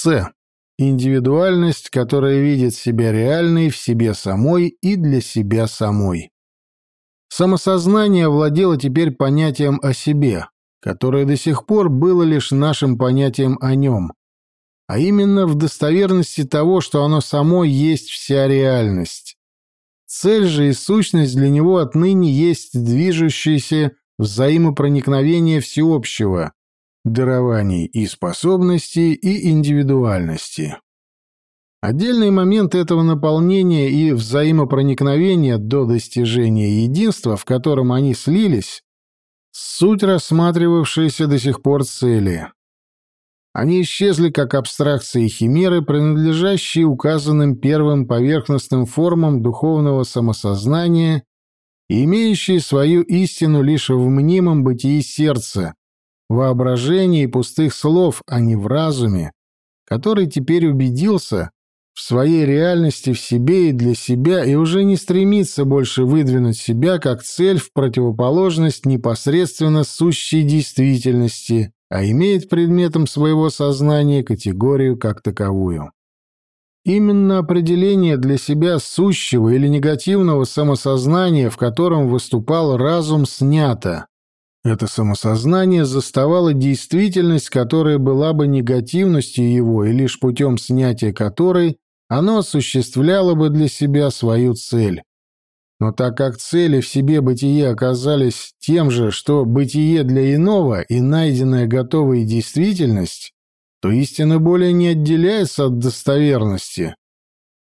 С. Индивидуальность, которая видит себя реальной в себе самой и для себя самой. Самосознание владело теперь понятием о себе, которое до сих пор было лишь нашим понятием о нем, а именно в достоверности того, что оно само есть вся реальность. Цель же и сущность для него отныне есть движущееся взаимопроникновение всеобщего, дарований и способностей и индивидуальности. Отдельные моменты этого наполнения и взаимопроникновения до достижения единства, в котором они слились, суть рассматривавшиеся до сих пор цели. Они исчезли как абстракции и химеры, принадлежащие указанным первым поверхностным формам духовного самосознания имеющие свою истину лишь в мнимом бытии сердца, воображении и пустых слов, а не в разуме, который теперь убедился в своей реальности в себе и для себя и уже не стремится больше выдвинуть себя как цель в противоположность непосредственно сущей действительности, а имеет предметом своего сознания категорию как таковую. Именно определение для себя сущего или негативного самосознания, в котором выступал разум, снято, это самосознание заставало действительность, которая была бы негативностью его, и лишь путем снятия которой оно осуществляло бы для себя свою цель. Но так как цели в себе бытие оказались тем же, что бытие для иного и найденная готовая действительность, то истина более не отделяется от достоверности.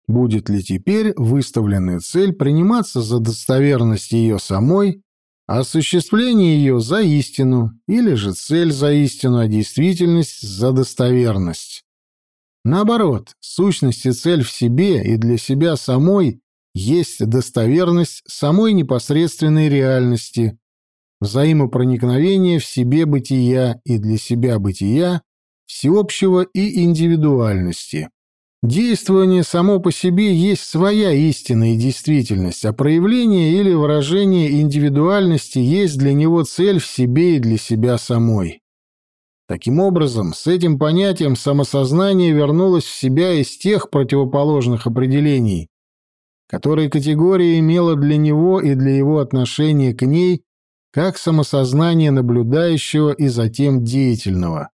Будет ли теперь выставленная цель приниматься за достоверность ее самой осуществление ее за истину, или же цель за истину, а действительность за достоверность. Наоборот, сущность и цель в себе и для себя самой есть достоверность самой непосредственной реальности, взаимопроникновение в себе бытия и для себя бытия, всеобщего и индивидуальности. Действование само по себе есть своя истина и действительность, а проявление или выражение индивидуальности есть для него цель в себе и для себя самой. Таким образом, с этим понятием самосознание вернулось в себя из тех противоположных определений, которые категория имела для него и для его отношения к ней как самосознание наблюдающего и затем деятельного.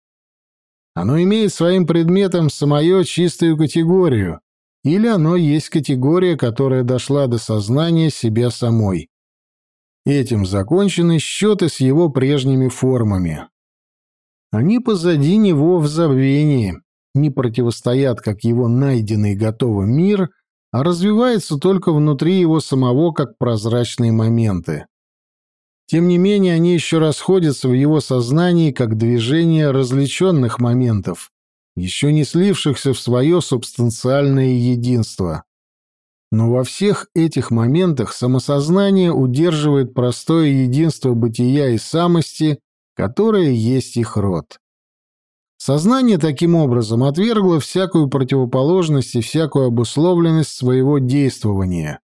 Оно имеет своим предметом самую чистую категорию, или оно есть категория, которая дошла до сознания себя самой. Этим закончены счеты с его прежними формами. Они позади него в забвении, не противостоят, как его найденный готовый мир, а развиваются только внутри его самого, как прозрачные моменты. Тем не менее, они еще расходятся в его сознании как движение различенных моментов, еще не слившихся в свое субстанциальное единство. Но во всех этих моментах самосознание удерживает простое единство бытия и самости, которое есть их род. Сознание таким образом отвергло всякую противоположность и всякую обусловленность своего действования.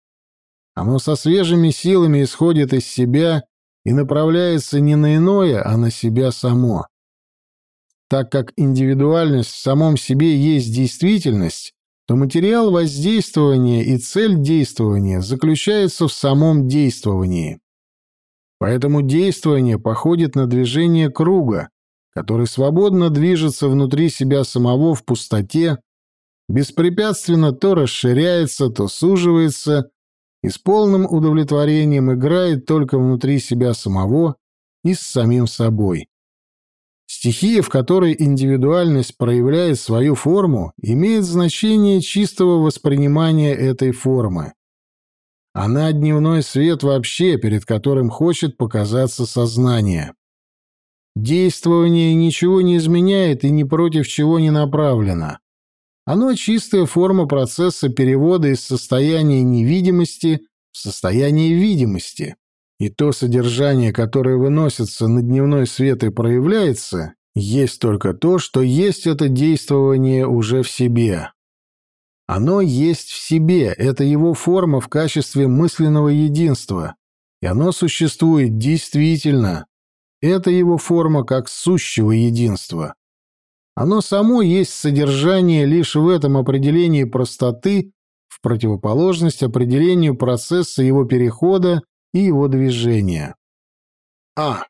Оно со свежими силами исходит из себя и направляется не на иное, а на себя само. Так как индивидуальность в самом себе есть действительность, то материал воздействования и цель действования заключается в самом действовании. Поэтому действование походит на движение круга, который свободно движется внутри себя самого в пустоте, беспрепятственно то расширяется, то суживается и с полным удовлетворением играет только внутри себя самого и с самим собой. Стихия, в которой индивидуальность проявляет свою форму, имеет значение чистого воспринимания этой формы. Она дневной свет вообще, перед которым хочет показаться сознание. Действование ничего не изменяет и ни против чего не направлено. Оно чистая форма процесса перевода из состояния невидимости в состояние видимости. И то содержание, которое выносится на дневной свет и проявляется, есть только то, что есть это действование уже в себе. Оно есть в себе, это его форма в качестве мысленного единства, и оно существует действительно. Это его форма как сущего единства. Оно само есть содержание лишь в этом определении простоты в противоположность определению процесса его перехода и его движения. А.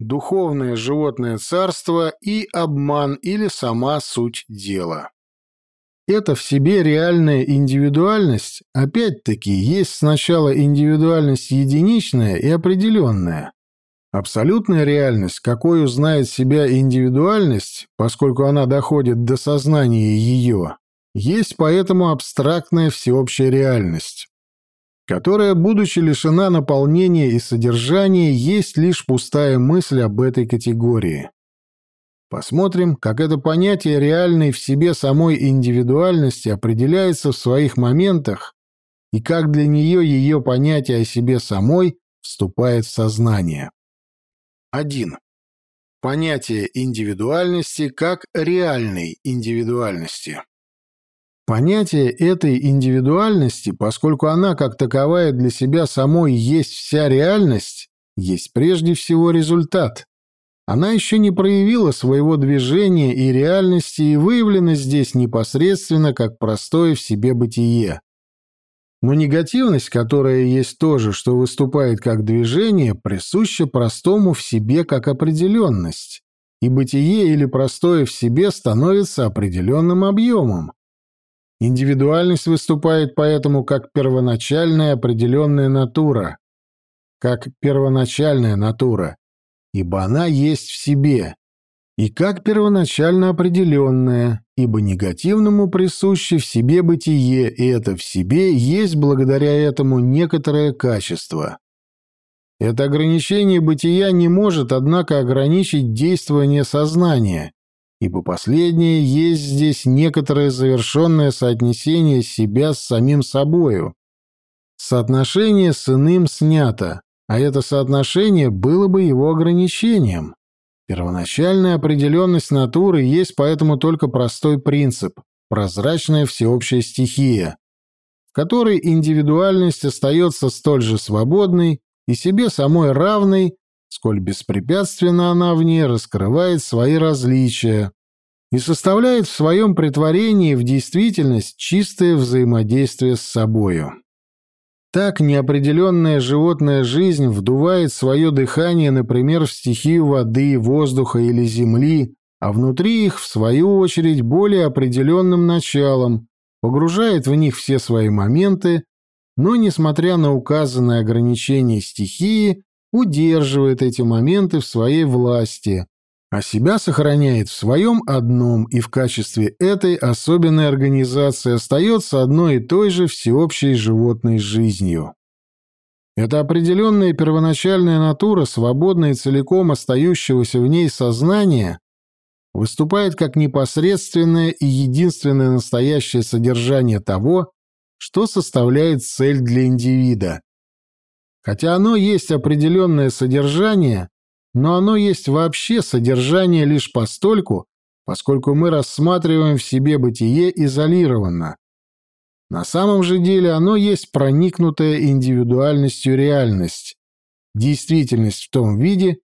Духовное животное царство и обман или сама суть дела. Это в себе реальная индивидуальность, опять-таки, есть сначала индивидуальность единичная и определенная. Абсолютная реальность, какой узнает себя индивидуальность, поскольку она доходит до сознания ее, есть поэтому абстрактная всеобщая реальность, которая, будучи лишена наполнения и содержания, есть лишь пустая мысль об этой категории. Посмотрим, как это понятие реальной в себе самой индивидуальности определяется в своих моментах и как для нее ее понятие о себе самой вступает в сознание. 1. Понятие индивидуальности как реальной индивидуальности. Понятие этой индивидуальности, поскольку она как таковая для себя самой есть вся реальность, есть прежде всего результат. Она еще не проявила своего движения и реальности и выявлена здесь непосредственно как простое в себе бытие. Но негативность, которая есть то же, что выступает как движение, присуща простому в себе как определенность, и бытие или простое в себе становится определенным объемом. Индивидуальность выступает поэтому как первоначальная определенная натура, как первоначальная натура, ибо она есть в себе, и как первоначально определенная, ибо негативному присуще в себе бытие, и это в себе есть благодаря этому некоторое качество. Это ограничение бытия не может, однако, ограничить действование сознания, ибо последнее есть здесь некоторое завершенное соотнесение себя с самим собою. Соотношение с иным снято, а это соотношение было бы его ограничением. Первоначальная определенность натуры есть поэтому только простой принцип, прозрачная всеобщая стихия, в которой индивидуальность остается столь же свободной и себе самой равной, сколь беспрепятственно она в ней раскрывает свои различия и составляет в своем притворении в действительность чистое взаимодействие с собою. Так неопределенная животная жизнь вдувает свое дыхание, например, в стихию воды, воздуха или земли, а внутри их, в свою очередь, более определенным началом, погружает в них все свои моменты, но, несмотря на указанные ограничения стихии, удерживает эти моменты в своей власти, а себя сохраняет в своем одном и в качестве этой особенной организации остается одной и той же всеобщей животной жизнью. Эта определенная первоначальная натура, свободная целиком остающегося в ней сознания, выступает как непосредственное и единственное настоящее содержание того, что составляет цель для индивида, Хотя оно есть определенное содержание, но оно есть вообще содержание лишь постольку, поскольку мы рассматриваем в себе бытие изолированно. На самом же деле оно есть проникнутая индивидуальностью реальность, действительность в том виде,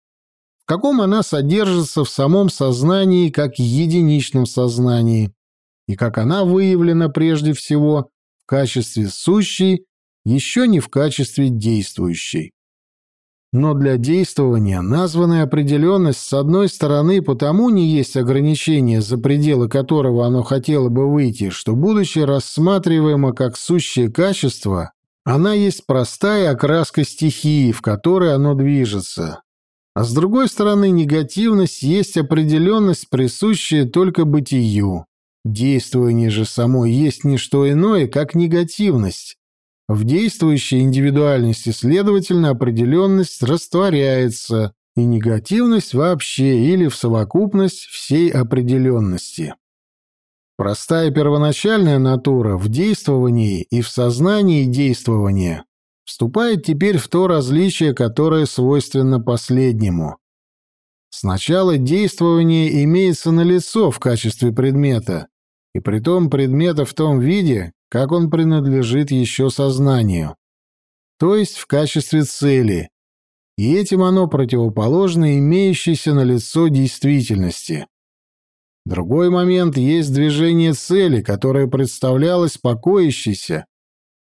в каком она содержится в самом сознании как единичном сознании, и как она выявлена прежде всего в качестве сущей еще не в качестве действующей. Но для действования названная определенность с одной стороны потому не есть ограничение, за пределы которого оно хотело бы выйти, что, будучи рассматриваемо как сущее качество, она есть простая окраска стихии, в которой оно движется. А с другой стороны, негативность есть определенность, присущая только бытию. Действование же само есть не что иное, как негативность, в действующей индивидуальности, следовательно, определенность растворяется, и негативность вообще или в совокупность всей определенности. Простая первоначальная натура в действовании и в сознании действования вступает теперь в то различие, которое свойственно последнему. Сначала действование имеется налицо в качестве предмета, и притом предмета в том виде, как он принадлежит еще сознанию, то есть в качестве цели, и этим оно противоположно имеющейся на лицо действительности. Другой момент есть движение цели, которое представлялось покоящейся,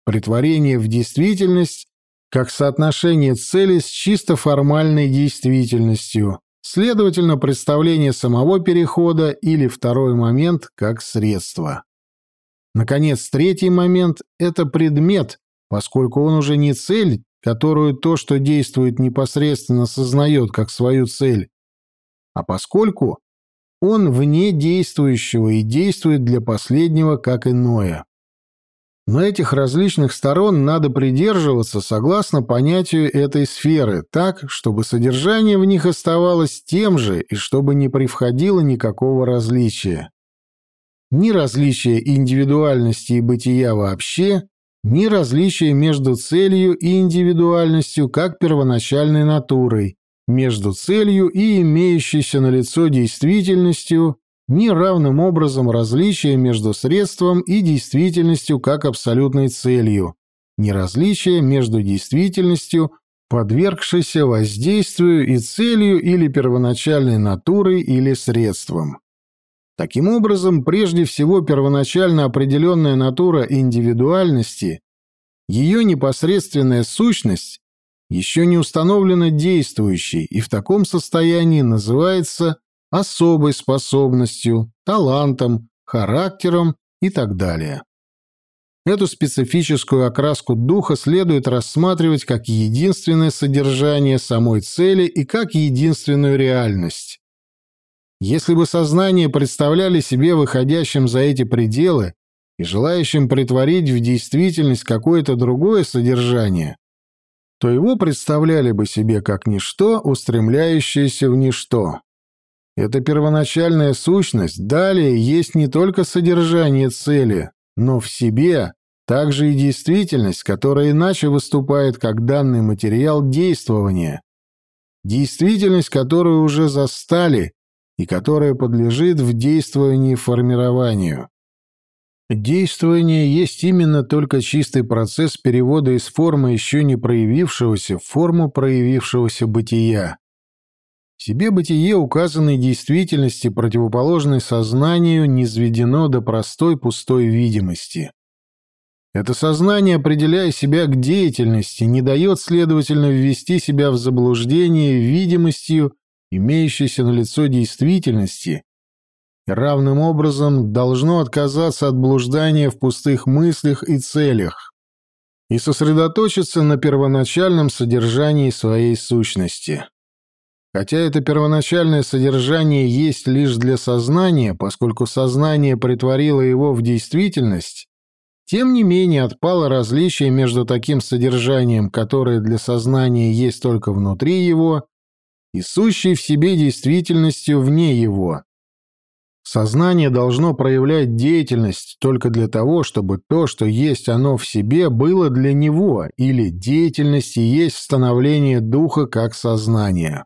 притворение в действительность как соотношение цели с чисто формальной действительностью, следовательно, представление самого перехода или второй момент как средство. Наконец, третий момент – это предмет, поскольку он уже не цель, которую то, что действует непосредственно, сознает как свою цель, а поскольку он вне действующего и действует для последнего как иное. Но этих различных сторон надо придерживаться согласно понятию этой сферы, так, чтобы содержание в них оставалось тем же и чтобы не привходило никакого различия. Ни различия индивидуальности и бытия вообще, ни различия между целью и индивидуальностью как первоначальной натурой, между целью и имеющейся на лицо действительностью ни равным образом различия между средством и действительностью как абсолютной целью, ни различия между действительностью, подвергшейся воздействию и целью или первоначальной натурой или средством. Таким образом, прежде всего первоначально определенная натура индивидуальности, ее непосредственная сущность, еще не установлена действующей и в таком состоянии называется особой способностью, талантом, характером и так далее. Эту специфическую окраску духа следует рассматривать как единственное содержание самой цели и как единственную реальность. Если бы сознание представляли себе выходящим за эти пределы и желающим притворить в действительность какое-то другое содержание, то его представляли бы себе как ничто, устремляющееся в ничто. Эта первоначальная сущность далее есть не только содержание цели, но в себе также и действительность, которая иначе выступает как данный материал действования. Действительность, которую уже застали и которая подлежит в действовании формированию. Действование есть именно только чистый процесс перевода из формы еще не проявившегося в форму проявившегося бытия себе бытие указанной действительности, противоположной сознанию, низведено до простой пустой видимости. Это сознание, определяя себя к деятельности, не дает, следовательно, ввести себя в заблуждение видимостью, имеющейся на лицо действительности, равным образом должно отказаться от блуждания в пустых мыслях и целях и сосредоточиться на первоначальном содержании своей сущности. Хотя это первоначальное содержание есть лишь для сознания, поскольку сознание притворило его в действительность, тем не менее отпало различие между таким содержанием, которое для сознания есть только внутри его, и сущей в себе действительностью вне его. Сознание должно проявлять деятельность только для того, чтобы то, что есть оно в себе, было для него, или деятельность и есть становление духа как сознания.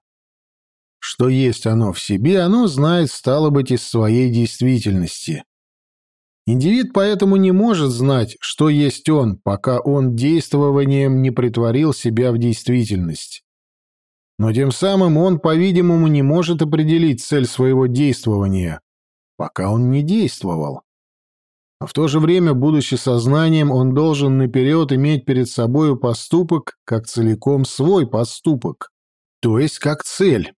Что есть оно в себе, оно знает, стало быть, из своей действительности. Индивид поэтому не может знать, что есть он, пока он действованием не притворил себя в действительность. Но тем самым он, по-видимому, не может определить цель своего действования, пока он не действовал. А в то же время, будучи сознанием, он должен наперед иметь перед собою поступок как целиком свой поступок, то есть как цель.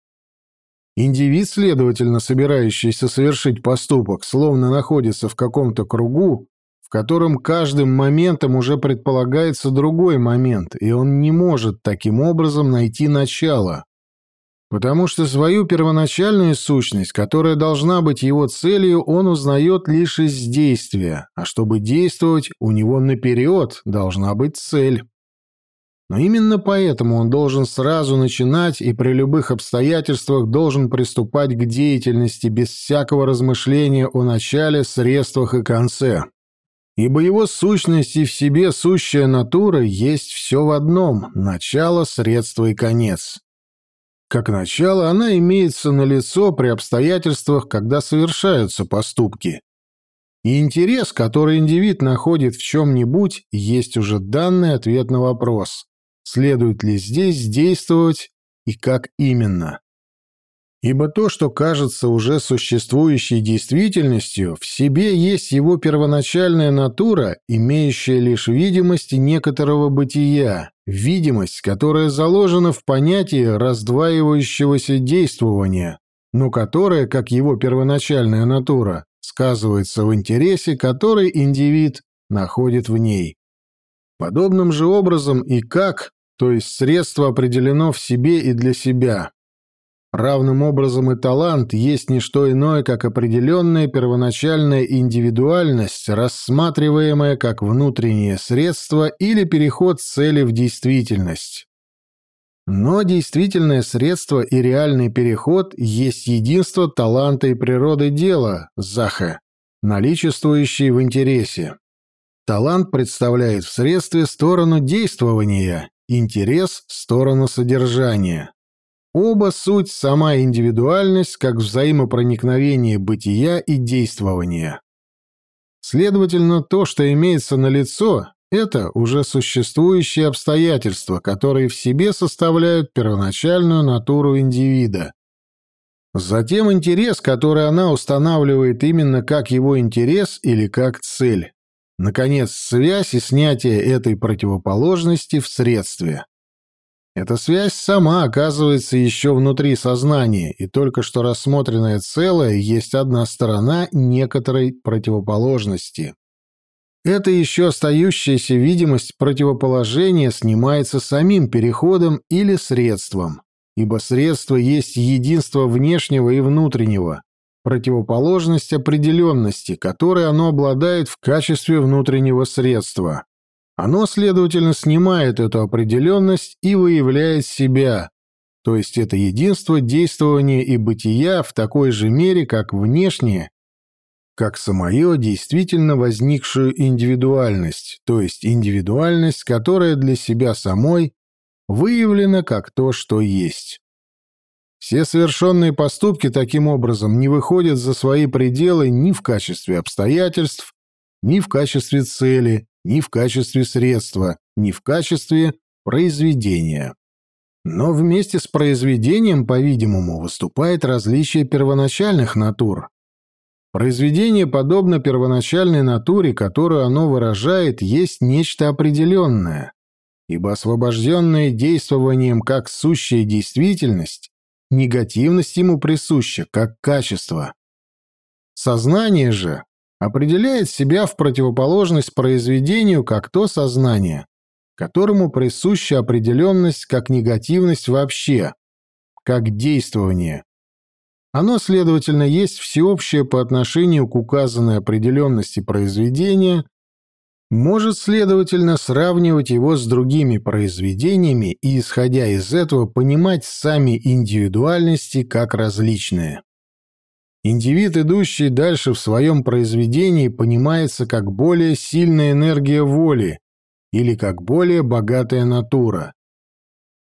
Индивид, следовательно, собирающийся совершить поступок, словно находится в каком-то кругу, в котором каждым моментом уже предполагается другой момент, и он не может таким образом найти начало. Потому что свою первоначальную сущность, которая должна быть его целью, он узнает лишь из действия, а чтобы действовать, у него наперед должна быть цель. Но именно поэтому он должен сразу начинать и при любых обстоятельствах должен приступать к деятельности без всякого размышления о начале, средствах и конце. Ибо его сущность и в себе сущая натура есть все в одном – начало, средство и конец. Как начало она имеется на лицо при обстоятельствах, когда совершаются поступки. И интерес, который индивид находит в чем-нибудь, есть уже данный ответ на вопрос – следует ли здесь действовать и как именно. Ибо то, что кажется уже существующей действительностью, в себе есть его первоначальная натура, имеющая лишь видимость некоторого бытия, видимость, которая заложена в понятии раздваивающегося действования, но которая, как его первоначальная натура, сказывается в интересе, который индивид находит в ней. Подобным же образом и как, то есть средство определено в себе и для себя. Равным образом и талант есть не что иное, как определенная первоначальная индивидуальность, рассматриваемая как внутреннее средство или переход цели в действительность. Но действительное средство и реальный переход есть единство таланта и природы дела, захе, наличествующие в интересе. Талант представляет в средстве сторону действования, интерес – сторону содержания. Оба суть сама индивидуальность, как взаимопроникновение бытия и действования. Следовательно, то, что имеется на лицо, это уже существующие обстоятельства, которые в себе составляют первоначальную натуру индивида. Затем интерес, который она устанавливает именно как его интерес или как цель. Наконец, связь и снятие этой противоположности в средстве. Эта связь сама оказывается еще внутри сознания, и только что рассмотренное целое есть одна сторона некоторой противоположности. Эта еще остающаяся видимость противоположения снимается самим переходом или средством, ибо средство есть единство внешнего и внутреннего, противоположность определенности, которой оно обладает в качестве внутреннего средства. Оно, следовательно, снимает эту определенность и выявляет себя, то есть это единство действования и бытия в такой же мере, как внешнее, как самое действительно возникшую индивидуальность, то есть индивидуальность, которая для себя самой выявлена как то, что есть. Все совершенные поступки таким образом не выходят за свои пределы ни в качестве обстоятельств, ни в качестве цели, ни в качестве средства, ни в качестве произведения. Но вместе с произведением, по-видимому, выступает различие первоначальных натур. Произведение, подобно первоначальной натуре, которую оно выражает, есть нечто определенное, ибо освобожденное действованием как сущая действительность, негативность ему присуща как качество. Сознание же определяет себя в противоположность произведению как то сознание, которому присуща определенность как негативность вообще, как действование. Оно, следовательно, есть всеобщее по отношению к указанной определенности произведения, может, следовательно, сравнивать его с другими произведениями и, исходя из этого, понимать сами индивидуальности как различные. Индивид, идущий дальше в своем произведении, понимается как более сильная энергия воли или как более богатая натура.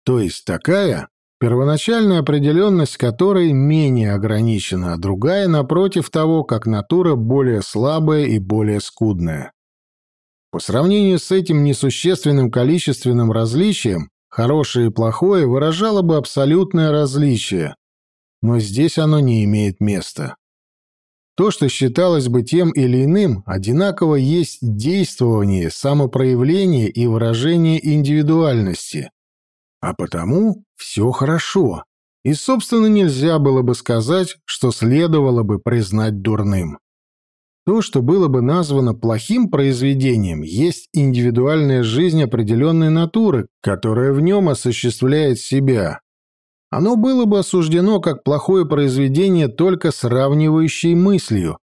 То есть такая, первоначальная определенность которой менее ограничена, а другая, напротив того, как натура более слабая и более скудная. По сравнению с этим несущественным количественным различием, хорошее и плохое выражало бы абсолютное различие, но здесь оно не имеет места. То, что считалось бы тем или иным, одинаково есть действование, самопроявление и выражение индивидуальности. А потому все хорошо, и, собственно, нельзя было бы сказать, что следовало бы признать дурным. То, что было бы названо плохим произведением, есть индивидуальная жизнь определенной натуры, которая в нем осуществляет себя, оно было бы осуждено как плохое произведение только сравнивающей мыслью.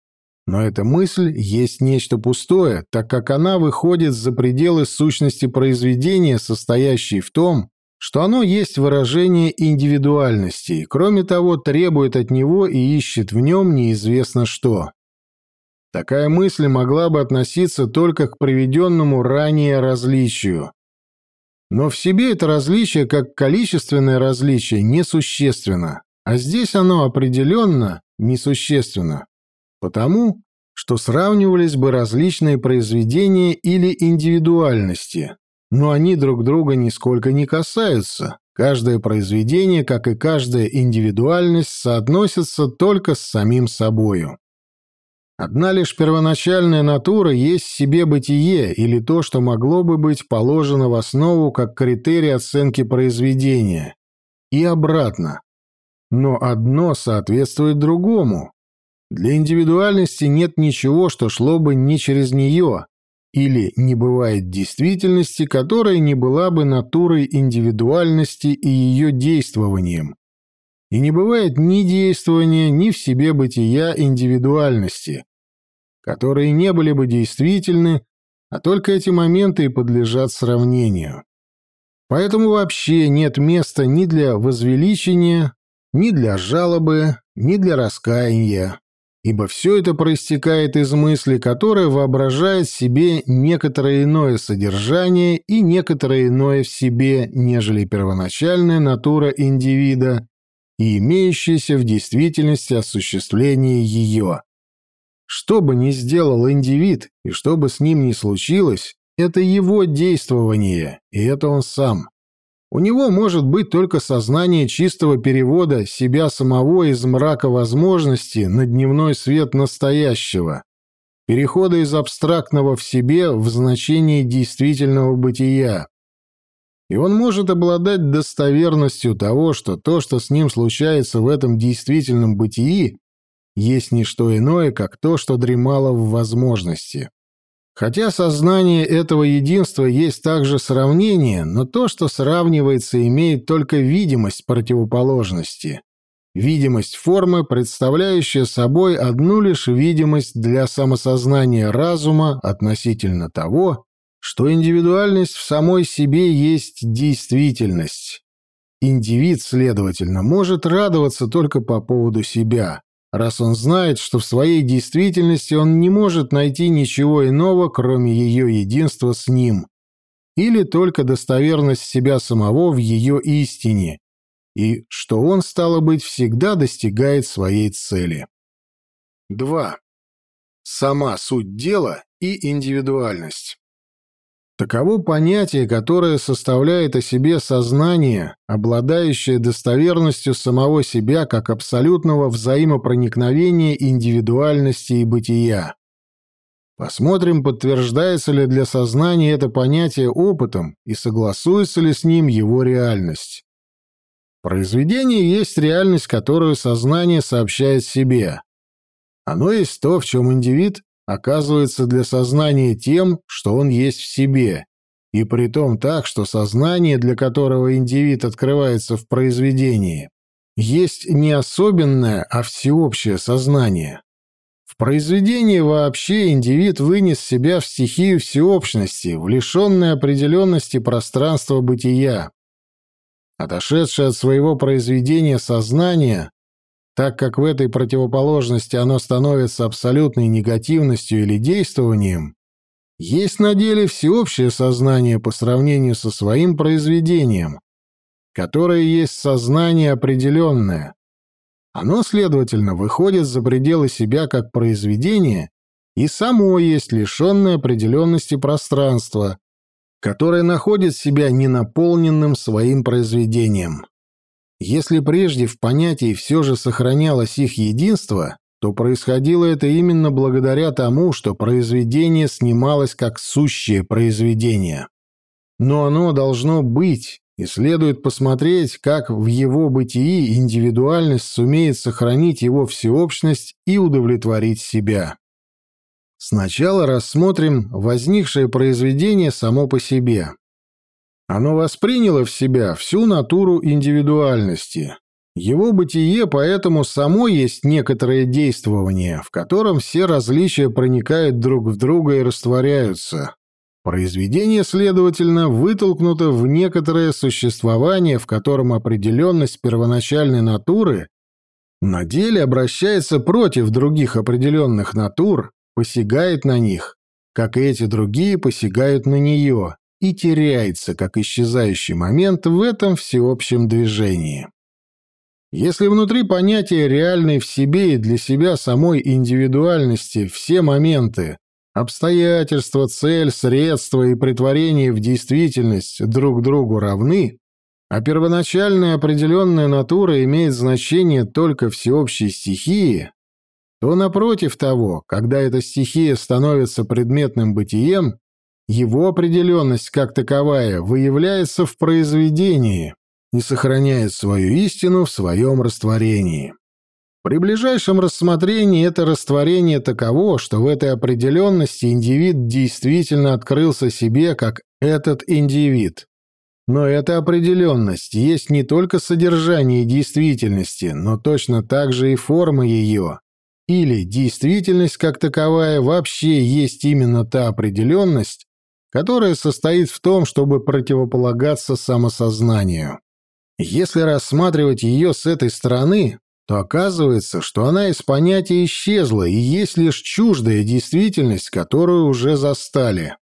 Но эта мысль есть нечто пустое, так как она выходит за пределы сущности произведения, состоящей в том, что оно есть выражение индивидуальности, и, кроме того, требует от него и ищет в нем неизвестно что. Такая мысль могла бы относиться только к приведенному ранее различию. Но в себе это различие, как количественное различие, несущественно, а здесь оно определенно несущественно, потому что сравнивались бы различные произведения или индивидуальности, но они друг друга нисколько не касаются, Каждое произведение, как и каждая индивидуальность, соотносится только с самим собою. Одна лишь первоначальная натура есть себе бытие или то, что могло бы быть положено в основу как критерий оценки произведения. И обратно. Но одно соответствует другому. Для индивидуальности нет ничего, что шло бы не через нее, или не бывает действительности, которая не была бы натурой индивидуальности и ее действованием. И не бывает ни действования, ни в себе бытия индивидуальности, которые не были бы действительны, а только эти моменты и подлежат сравнению. Поэтому вообще нет места ни для возвеличения, ни для жалобы, ни для раскаяния, ибо все это проистекает из мысли, которая воображает себе некоторое иное содержание и некоторое иное в себе, нежели первоначальная натура индивида и имеющаяся в действительности осуществление ее. Что бы ни сделал индивид и что бы с ним ни случилось, это его действование, и это он сам. У него может быть только сознание чистого перевода себя самого из мрака возможности на дневной свет настоящего, перехода из абстрактного в себе в значение действительного бытия. И он может обладать достоверностью того, что то, что с ним случается в этом действительном бытии, есть не что иное, как то, что дремало в возможности. Хотя сознание этого единства есть также сравнение, но то, что сравнивается, имеет только видимость противоположности. Видимость формы, представляющая собой одну лишь видимость для самосознания разума относительно того, что индивидуальность в самой себе есть действительность. Индивид, следовательно, может радоваться только по поводу себя, раз он знает, что в своей действительности он не может найти ничего иного, кроме ее единства с ним, или только достоверность себя самого в ее истине, и что он, стало быть, всегда достигает своей цели. 2. Сама суть дела и индивидуальность. Таково понятие, которое составляет о себе сознание, обладающее достоверностью самого себя как абсолютного взаимопроникновения индивидуальности и бытия. Посмотрим, подтверждается ли для сознания это понятие опытом и согласуется ли с ним его реальность. Произведение есть реальность, которую сознание сообщает себе. Оно есть то, в чем индивид оказывается для сознания тем, что он есть в себе, и при том так, что сознание, для которого индивид открывается в произведении, есть не особенное, а всеобщее сознание. В произведении вообще индивид вынес себя в стихию всеобщности, в лишенной определенности пространства бытия. Отошедшее от своего произведения сознание так как в этой противоположности оно становится абсолютной негативностью или действованием, есть на деле всеобщее сознание по сравнению со своим произведением, которое есть сознание определенное. Оно, следовательно, выходит за пределы себя как произведение и само есть лишенное определенности пространства, которое находит себя ненаполненным своим произведением. Если прежде в понятии все же сохранялось их единство, то происходило это именно благодаря тому, что произведение снималось как сущее произведение. Но оно должно быть, и следует посмотреть, как в его бытии индивидуальность сумеет сохранить его всеобщность и удовлетворить себя. Сначала рассмотрим возникшее произведение само по себе. Оно восприняло в себя всю натуру индивидуальности. Его бытие поэтому само есть некоторое действование, в котором все различия проникают друг в друга и растворяются. Произведение, следовательно, вытолкнуто в некоторое существование, в котором определенность первоначальной натуры на деле обращается против других определенных натур, посягает на них, как и эти другие посягают на нее, и теряется, как исчезающий момент в этом всеобщем движении. Если внутри понятия реальной в себе и для себя самой индивидуальности все моменты, обстоятельства, цель, средства и притворение в действительность друг другу равны, а первоначальная определенная натура имеет значение только всеобщей стихии, то напротив того, когда эта стихия становится предметным бытием, его определенность как таковая выявляется в произведении и сохраняет свою истину в своем растворении. При ближайшем рассмотрении это растворение таково, что в этой определенности индивид действительно открылся себе как этот индивид. Но эта определенность есть не только содержание действительности, но точно так же и форма ее. Или действительность как таковая вообще есть именно та определенность, которая состоит в том, чтобы противополагаться самосознанию. Если рассматривать ее с этой стороны, то оказывается, что она из понятия исчезла и есть лишь чуждая действительность, которую уже застали.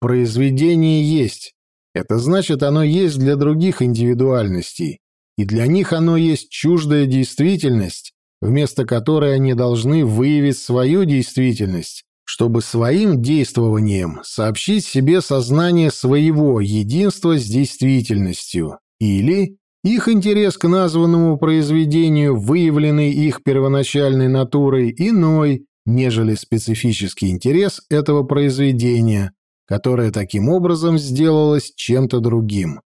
Произведение есть. Это значит, оно есть для других индивидуальностей, и для них оно есть чуждая действительность, вместо которой они должны выявить свою действительность, чтобы своим действованием сообщить себе сознание своего единства с действительностью, или их интерес к названному произведению, выявленный их первоначальной натурой, иной, нежели специфический интерес этого произведения, которое таким образом сделалось чем-то другим.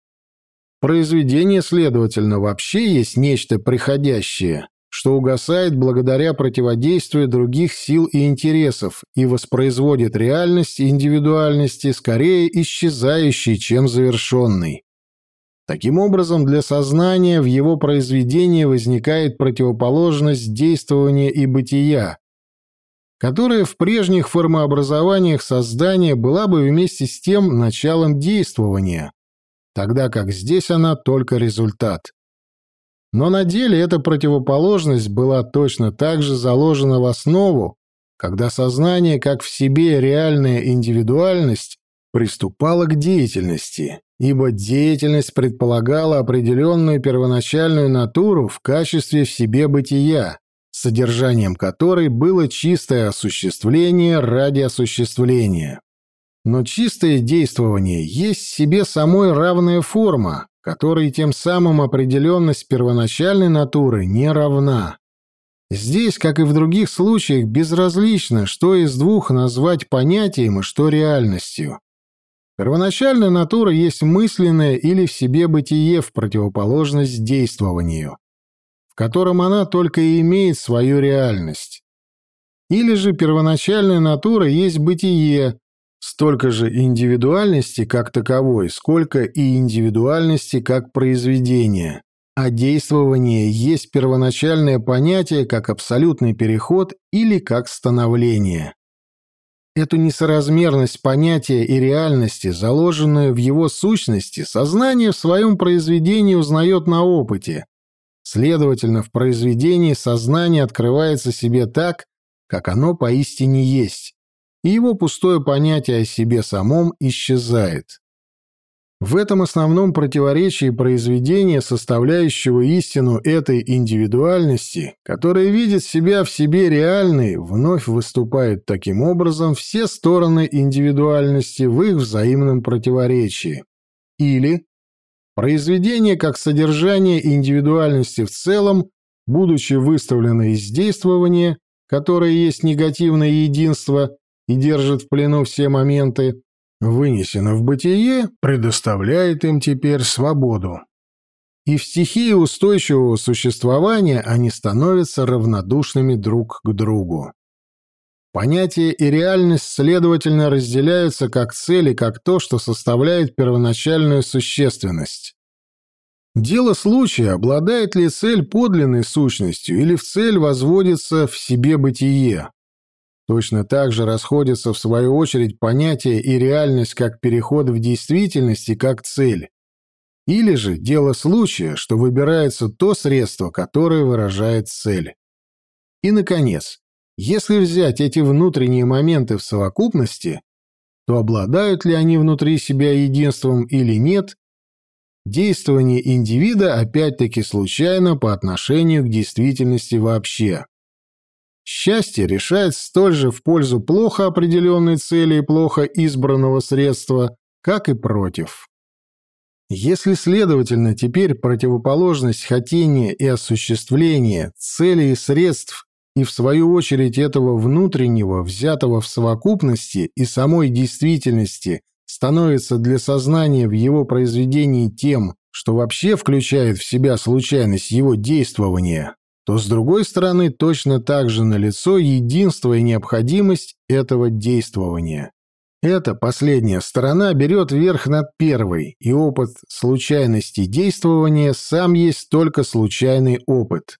Произведение, следовательно, вообще есть нечто приходящее, что угасает благодаря противодействию других сил и интересов и воспроизводит реальность индивидуальности скорее исчезающей, чем завершенной. Таким образом, для сознания в его произведении возникает противоположность действования и бытия, которая в прежних формообразованиях создания была бы вместе с тем началом действования, тогда как здесь она только результат. Но на деле эта противоположность была точно так же заложена в основу, когда сознание как в себе реальная индивидуальность приступало к деятельности ибо деятельность предполагала определенную первоначальную натуру в качестве в себе бытия, содержанием которой было чистое осуществление ради осуществления. Но чистое действование есть себе самой равная форма, которой тем самым определенность первоначальной натуры не равна. Здесь, как и в других случаях, безразлично, что из двух назвать понятием и что реальностью. Первоначальная натура есть мысленное или в себе бытие в противоположность действованию, в котором она только и имеет свою реальность. Или же первоначальная натура есть бытие, столько же индивидуальности как таковой, сколько и индивидуальности как произведения, а действование есть первоначальное понятие как абсолютный переход или как становление. Эту несоразмерность понятия и реальности, заложенную в его сущности, сознание в своем произведении узнает на опыте. Следовательно, в произведении сознание открывается себе так, как оно поистине есть, и его пустое понятие о себе самом исчезает. В этом основном противоречии произведения, составляющего истину этой индивидуальности, которая видит себя в себе реальной, вновь выступают таким образом все стороны индивидуальности в их взаимном противоречии. Или произведение как содержание индивидуальности в целом, будучи выставлено из действования, которое есть негативное единство и держит в плену все моменты, вынесено в бытие, предоставляет им теперь свободу. И в стихии устойчивого существования они становятся равнодушными друг к другу. Понятие и реальность, следовательно, разделяются как цели, как то, что составляет первоначальную существенность. Дело случая, обладает ли цель подлинной сущностью или в цель возводится в себе бытие. Точно так же расходятся, в свою очередь, понятие и реальность как переход в действительность и как цель. Или же дело случая, что выбирается то средство, которое выражает цель. И, наконец, если взять эти внутренние моменты в совокупности, то обладают ли они внутри себя единством или нет, действование индивида опять-таки случайно по отношению к действительности вообще. Счастье решает столь же в пользу плохо определенной цели и плохо избранного средства, как и против. Если, следовательно, теперь противоположность хотения и осуществления, цели и средств и, в свою очередь, этого внутреннего, взятого в совокупности и самой действительности, становится для сознания в его произведении тем, что вообще включает в себя случайность его действования, то, с другой стороны, точно так же налицо единство и необходимость этого действования. Эта последняя сторона берет верх над первой, и опыт случайности действования сам есть только случайный опыт.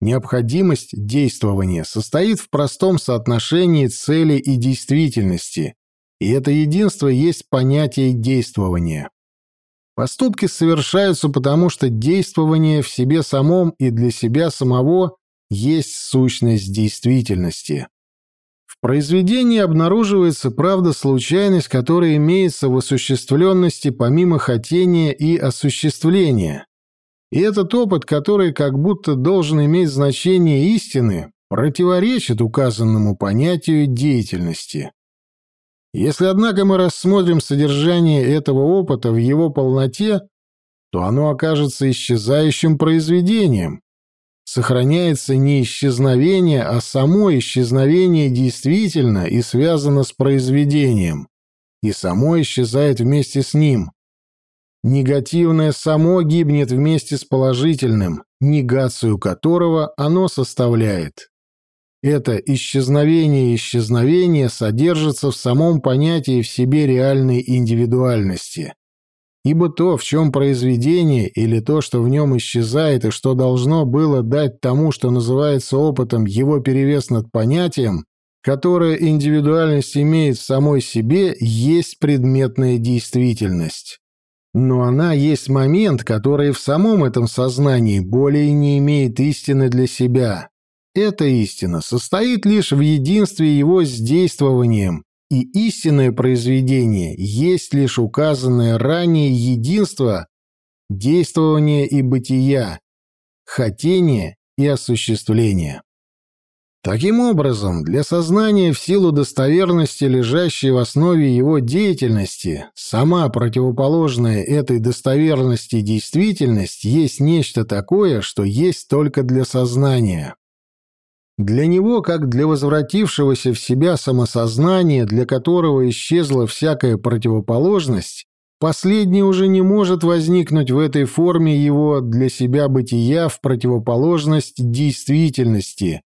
Необходимость действования состоит в простом соотношении цели и действительности, и это единство есть понятие действования. Поступки совершаются потому, что действование в себе самом и для себя самого есть сущность действительности произведении обнаруживается правда случайность, которая имеется в осуществленности помимо хотения и осуществления. И этот опыт, который как будто должен иметь значение истины, противоречит указанному понятию деятельности. Если, однако, мы рассмотрим содержание этого опыта в его полноте, то оно окажется исчезающим произведением, сохраняется не исчезновение, а само исчезновение действительно и связано с произведением, и само исчезает вместе с ним. Негативное само гибнет вместе с положительным, негацию которого оно составляет. Это исчезновение исчезновения содержится в самом понятии в себе реальной индивидуальности. Ибо то, в чем произведение, или то, что в нем исчезает и что должно было дать тому, что называется опытом, его перевес над понятием, которое индивидуальность имеет в самой себе, есть предметная действительность. Но она есть момент, который в самом этом сознании более не имеет истины для себя. Эта истина состоит лишь в единстве его с действованием, и истинное произведение есть лишь указанное ранее единство действования и бытия, хотения и осуществления. Таким образом, для сознания в силу достоверности, лежащей в основе его деятельности, сама противоположная этой достоверности действительность есть нечто такое, что есть только для сознания. Для него, как для возвратившегося в себя самосознания, для которого исчезла всякая противоположность, последний уже не может возникнуть в этой форме его для себя бытия в противоположность действительности.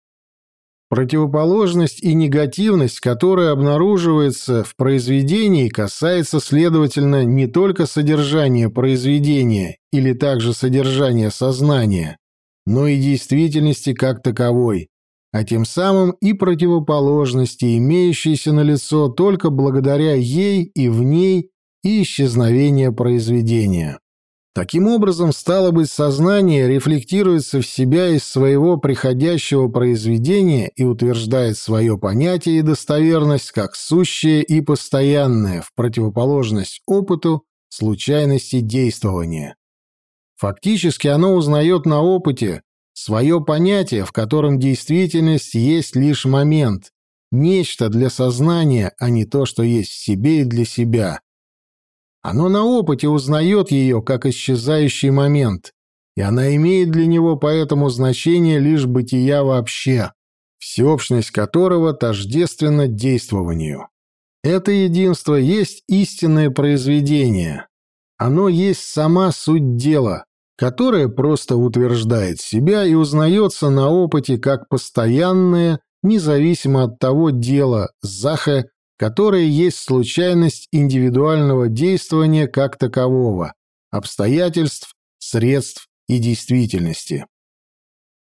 Противоположность и негативность, которая обнаруживается в произведении, касается, следовательно, не только содержания произведения или также содержания сознания, но и действительности как таковой а тем самым и противоположности, имеющиеся на лицо только благодаря ей и в ней и исчезновение произведения. Таким образом, стало быть, сознание рефлектируется в себя из своего приходящего произведения и утверждает свое понятие и достоверность как сущее и постоянное в противоположность опыту случайности действования. Фактически оно узнает на опыте, свое понятие, в котором действительность есть лишь момент, нечто для сознания, а не то, что есть в себе и для себя. Оно на опыте узнает ее как исчезающий момент, и она имеет для него поэтому значение лишь бытия вообще, всеобщность которого тождественна действованию. Это единство есть истинное произведение. Оно есть сама суть дела, которое просто утверждает себя и узнается на опыте как постоянное, независимо от того дела, захе, которое есть случайность индивидуального действования как такового, обстоятельств, средств и действительности.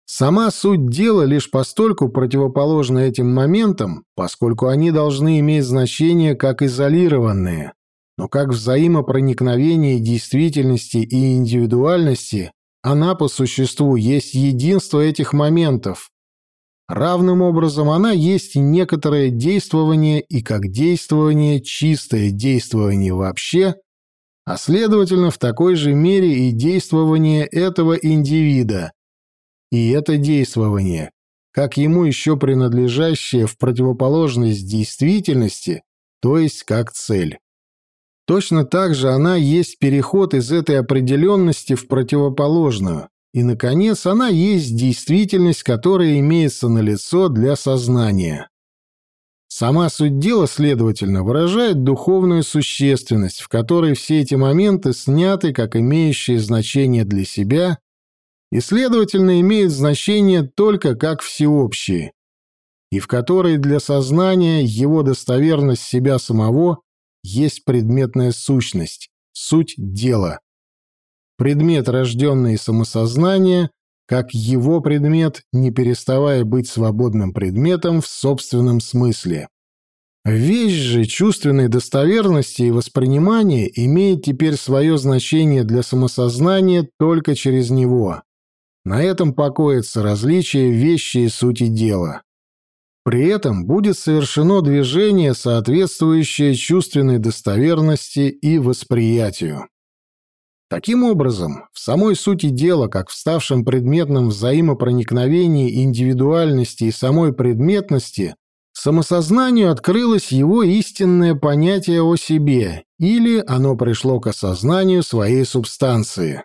Сама суть дела лишь постольку противоположна этим моментам, поскольку они должны иметь значение как изолированные, но как взаимопроникновение действительности и индивидуальности, она по существу есть единство этих моментов. Равным образом она есть некоторое действование и как действование чистое действование вообще, а следовательно в такой же мере и действование этого индивида. И это действование, как ему еще принадлежащее в противоположность действительности, то есть как цель. Точно так же она есть переход из этой определенности в противоположную. И, наконец, она есть действительность, которая имеется на лицо для сознания. Сама суть дела, следовательно, выражает духовную существенность, в которой все эти моменты сняты как имеющие значение для себя и, следовательно, имеют значение только как всеобщие, и в которой для сознания его достоверность себя самого есть предметная сущность, суть дела. Предмет, рожденный из самосознания, как его предмет, не переставая быть свободным предметом в собственном смысле. Вещь же чувственной достоверности и воспринимания имеет теперь свое значение для самосознания только через него. На этом покоится различие вещи и сути дела. При этом будет совершено движение, соответствующее чувственной достоверности и восприятию. Таким образом, в самой сути дела, как в ставшем предметном взаимопроникновении индивидуальности и самой предметности, самосознанию открылось его истинное понятие о себе, или оно пришло к осознанию своей субстанции.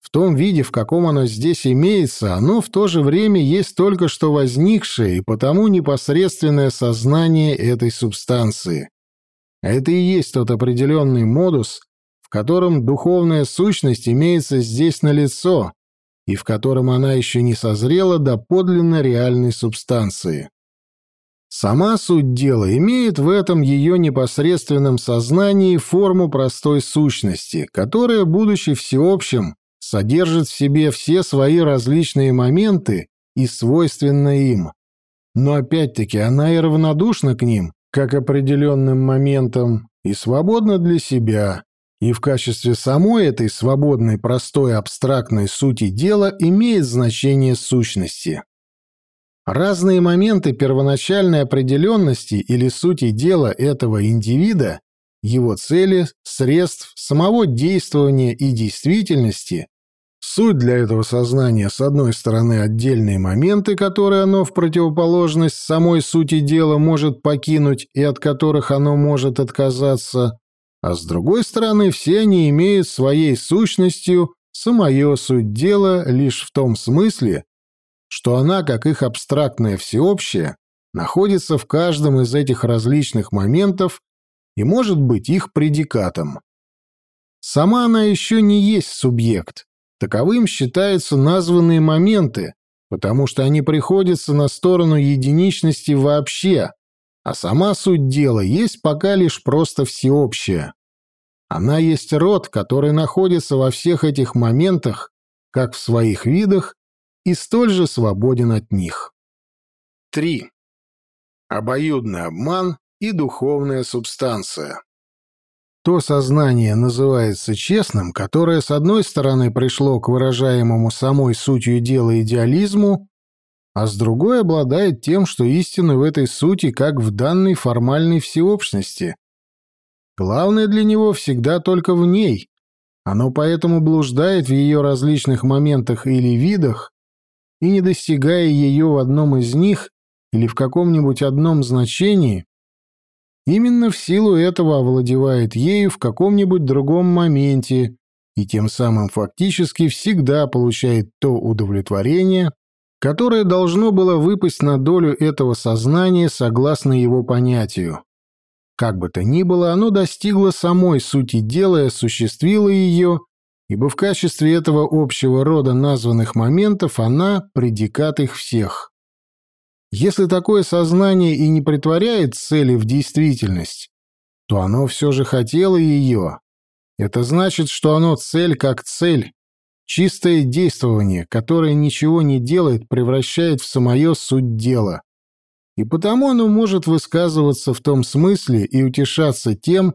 В том виде, в каком оно здесь имеется, оно в то же время есть только что возникшее и потому непосредственное сознание этой субстанции. Это и есть тот определенный модус, в котором духовная сущность имеется здесь налицо и в котором она еще не созрела до подлинно реальной субстанции. Сама суть дела имеет в этом ее непосредственном сознании форму простой сущности, которая, будучи всеобщим, содержит в себе все свои различные моменты и свойственна им. Но опять-таки она и равнодушна к ним, как определенным моментам, и свободна для себя, и в качестве самой этой свободной, простой, абстрактной сути дела имеет значение сущности. Разные моменты первоначальной определенности или сути дела этого индивида, его цели, средств, самого действования и действительности. Суть для этого сознания, с одной стороны, отдельные моменты, которые оно в противоположность самой сути дела может покинуть и от которых оно может отказаться, а с другой стороны, все они имеют своей сущностью самое суть дела лишь в том смысле, что она, как их абстрактное всеобщее, находится в каждом из этих различных моментов и может быть их предикатом. Сама она еще не есть субъект. Таковым считаются названные моменты, потому что они приходятся на сторону единичности вообще, а сама суть дела есть пока лишь просто всеобщая. Она есть род, который находится во всех этих моментах, как в своих видах, и столь же свободен от них. 3. Обоюдный обман и духовная субстанция. То сознание называется честным, которое, с одной стороны, пришло к выражаемому самой сутью дела идеализму, а с другой обладает тем, что истина в этой сути как в данной формальной всеобщности. Главное для него всегда только в ней. Оно поэтому блуждает в ее различных моментах или видах, и, не достигая ее в одном из них или в каком-нибудь одном значении, именно в силу этого овладевает ею в каком-нибудь другом моменте и тем самым фактически всегда получает то удовлетворение, которое должно было выпасть на долю этого сознания согласно его понятию. Как бы то ни было, оно достигло самой сути дела и осуществило ее, ибо в качестве этого общего рода названных моментов она – предикат их всех. Если такое сознание и не притворяет цели в действительность, то оно все же хотело ее. Это значит, что оно цель как цель, чистое действование, которое ничего не делает, превращает в самое суть дела. И потому оно может высказываться в том смысле и утешаться тем,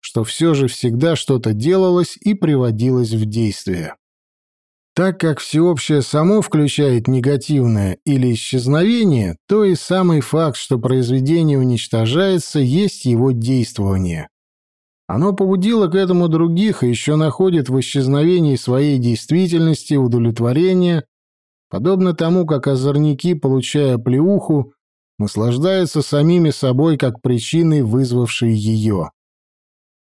что все же всегда что-то делалось и приводилось в действие. Так как всеобщее само включает негативное или исчезновение, то и самый факт, что произведение уничтожается, есть его действование. Оно побудило к этому других и еще находит в исчезновении своей действительности удовлетворение, подобно тому, как озорники, получая плеуху, наслаждаются самими собой как причиной, вызвавшей ее.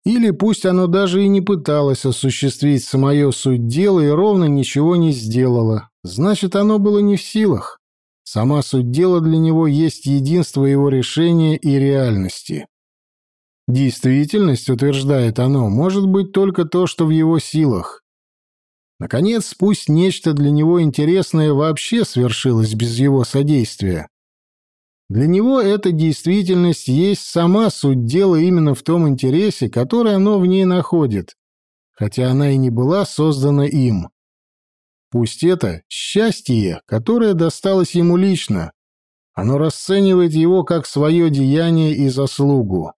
Или пусть оно даже и не пыталось осуществить самое суть дела и ровно ничего не сделало, значит, оно было не в силах. Сама суть дела для него есть единство его решения и реальности. Действительность, утверждает оно, может быть только то, что в его силах. Наконец, пусть нечто для него интересное вообще свершилось без его содействия. Для него эта действительность есть сама суть дела именно в том интересе, который оно в ней находит, хотя она и не была создана им. Пусть это счастье, которое досталось ему лично, оно расценивает его как свое деяние и заслугу.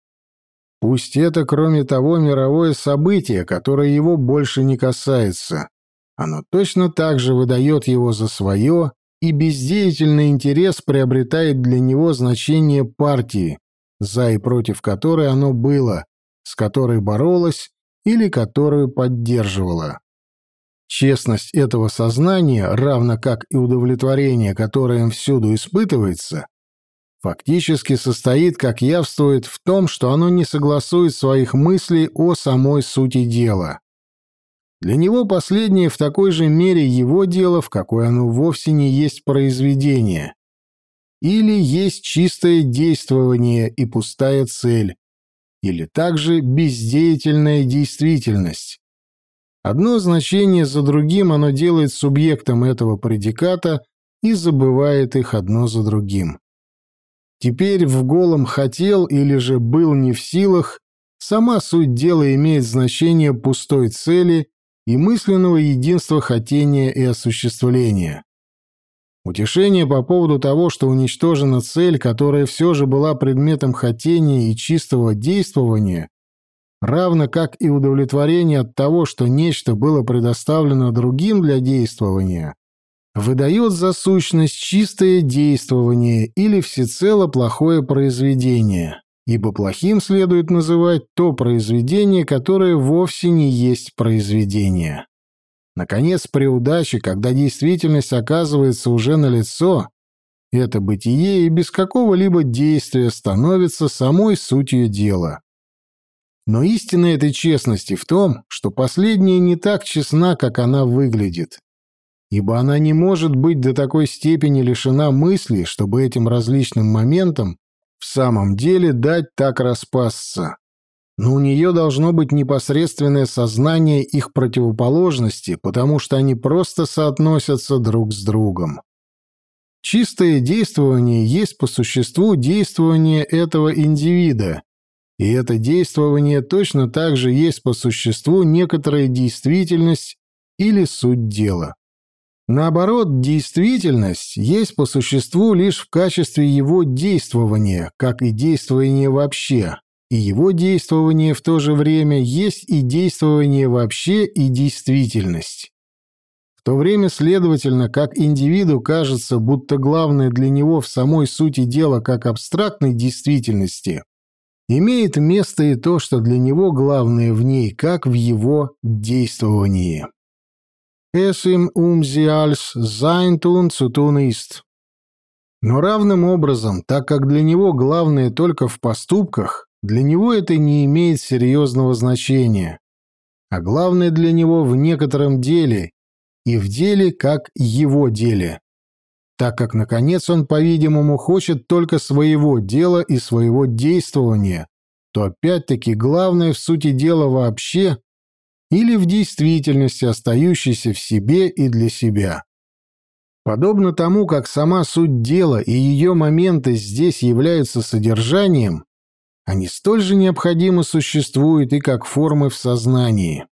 Пусть это, кроме того, мировое событие, которое его больше не касается. Оно точно так же выдает его за свое и бездеятельный интерес приобретает для него значение партии, за и против которой оно было, с которой боролось или которую поддерживало. Честность этого сознания, равно как и удовлетворение, которое им всюду испытывается, фактически состоит, как явствует, в том, что оно не согласует своих мыслей о самой сути дела. Для него последнее в такой же мере его дело, в какой оно вовсе не есть произведение. Или есть чистое действование и пустая цель, или также бездеятельная действительность. Одно значение за другим оно делает субъектом этого предиката и забывает их одно за другим. Теперь в голом «хотел» или же «был не в силах» сама суть дела имеет значение пустой цели и мысленного единства хотения и осуществления. Утешение по поводу того, что уничтожена цель, которая все же была предметом хотения и чистого действования, равно как и удовлетворение от того, что нечто было предоставлено другим для действования, выдает за сущность чистое действование или всецело плохое произведение ибо плохим следует называть то произведение, которое вовсе не есть произведение. Наконец, при удаче, когда действительность оказывается уже налицо, это бытие и без какого-либо действия становится самой сутью дела. Но истина этой честности в том, что последняя не так честна, как она выглядит, ибо она не может быть до такой степени лишена мысли, чтобы этим различным моментам в самом деле дать так распасться. Но у нее должно быть непосредственное сознание их противоположности, потому что они просто соотносятся друг с другом. Чистое действование есть по существу действование этого индивида, и это действование точно так же есть по существу некоторая действительность или суть дела. Наоборот, действительность есть по существу лишь в качестве его действования, как и действование вообще, и его действование в то же время есть и действование вообще и действительность. В то время, следовательно, как индивиду кажется, будто главное для него в самой сути дела как абстрактной действительности, имеет место и то, что для него главное в ней, как в его действовании es им um sie als sein tun. Но равным образом, так как для него главное только в поступках, для него это не имеет серьезного значения. А главное для него в некотором деле, и в деле как его деле. Так как, наконец, он, по-видимому, хочет только своего дела и своего действования, то опять-таки главное в сути дела вообще или в действительности остающейся в себе и для себя. Подобно тому, как сама суть дела и ее моменты здесь являются содержанием, они столь же необходимо существуют и как формы в сознании.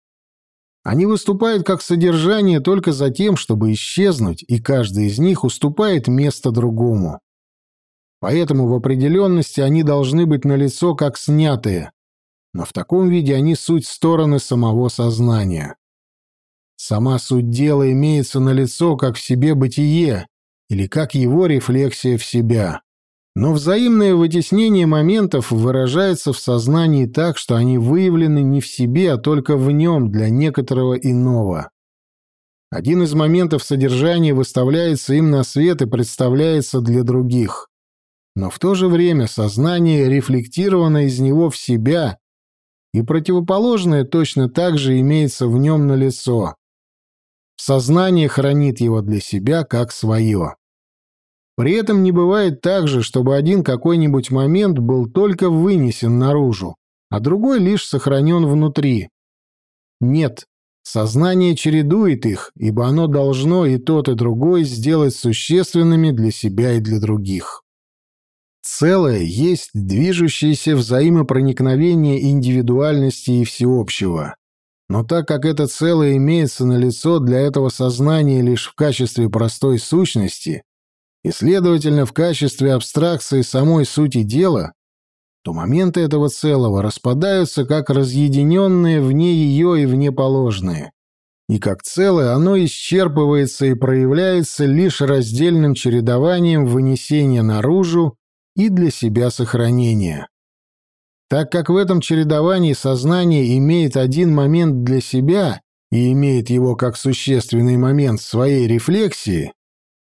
Они выступают как содержание только за тем, чтобы исчезнуть, и каждый из них уступает место другому. Поэтому в определенности они должны быть налицо как снятые, но в таком виде они суть стороны самого сознания. Сама суть дела имеется на лицо как в себе бытие или как его рефлексия в себя. Но взаимное вытеснение моментов выражается в сознании так, что они выявлены не в себе, а только в нем для некоторого иного. Один из моментов содержания выставляется им на свет и представляется для других. Но в то же время сознание рефлектировано из него в себя и противоположное точно так же имеется в нем налицо. Сознание хранит его для себя как свое. При этом не бывает так же, чтобы один какой-нибудь момент был только вынесен наружу, а другой лишь сохранен внутри. Нет, сознание чередует их, ибо оно должно и тот, и другой сделать существенными для себя и для других. Целое есть движущееся взаимопроникновение индивидуальности и всеобщего. Но так как это целое имеется на лицо для этого сознания лишь в качестве простой сущности, и, следовательно, в качестве абстракции самой сути дела, то моменты этого целого распадаются как разъединенные вне ее и вне положенные. И как целое оно исчерпывается и проявляется лишь раздельным чередованием вынесения наружу и для себя сохранения. Так как в этом чередовании сознание имеет один момент для себя и имеет его как существенный момент своей рефлексии,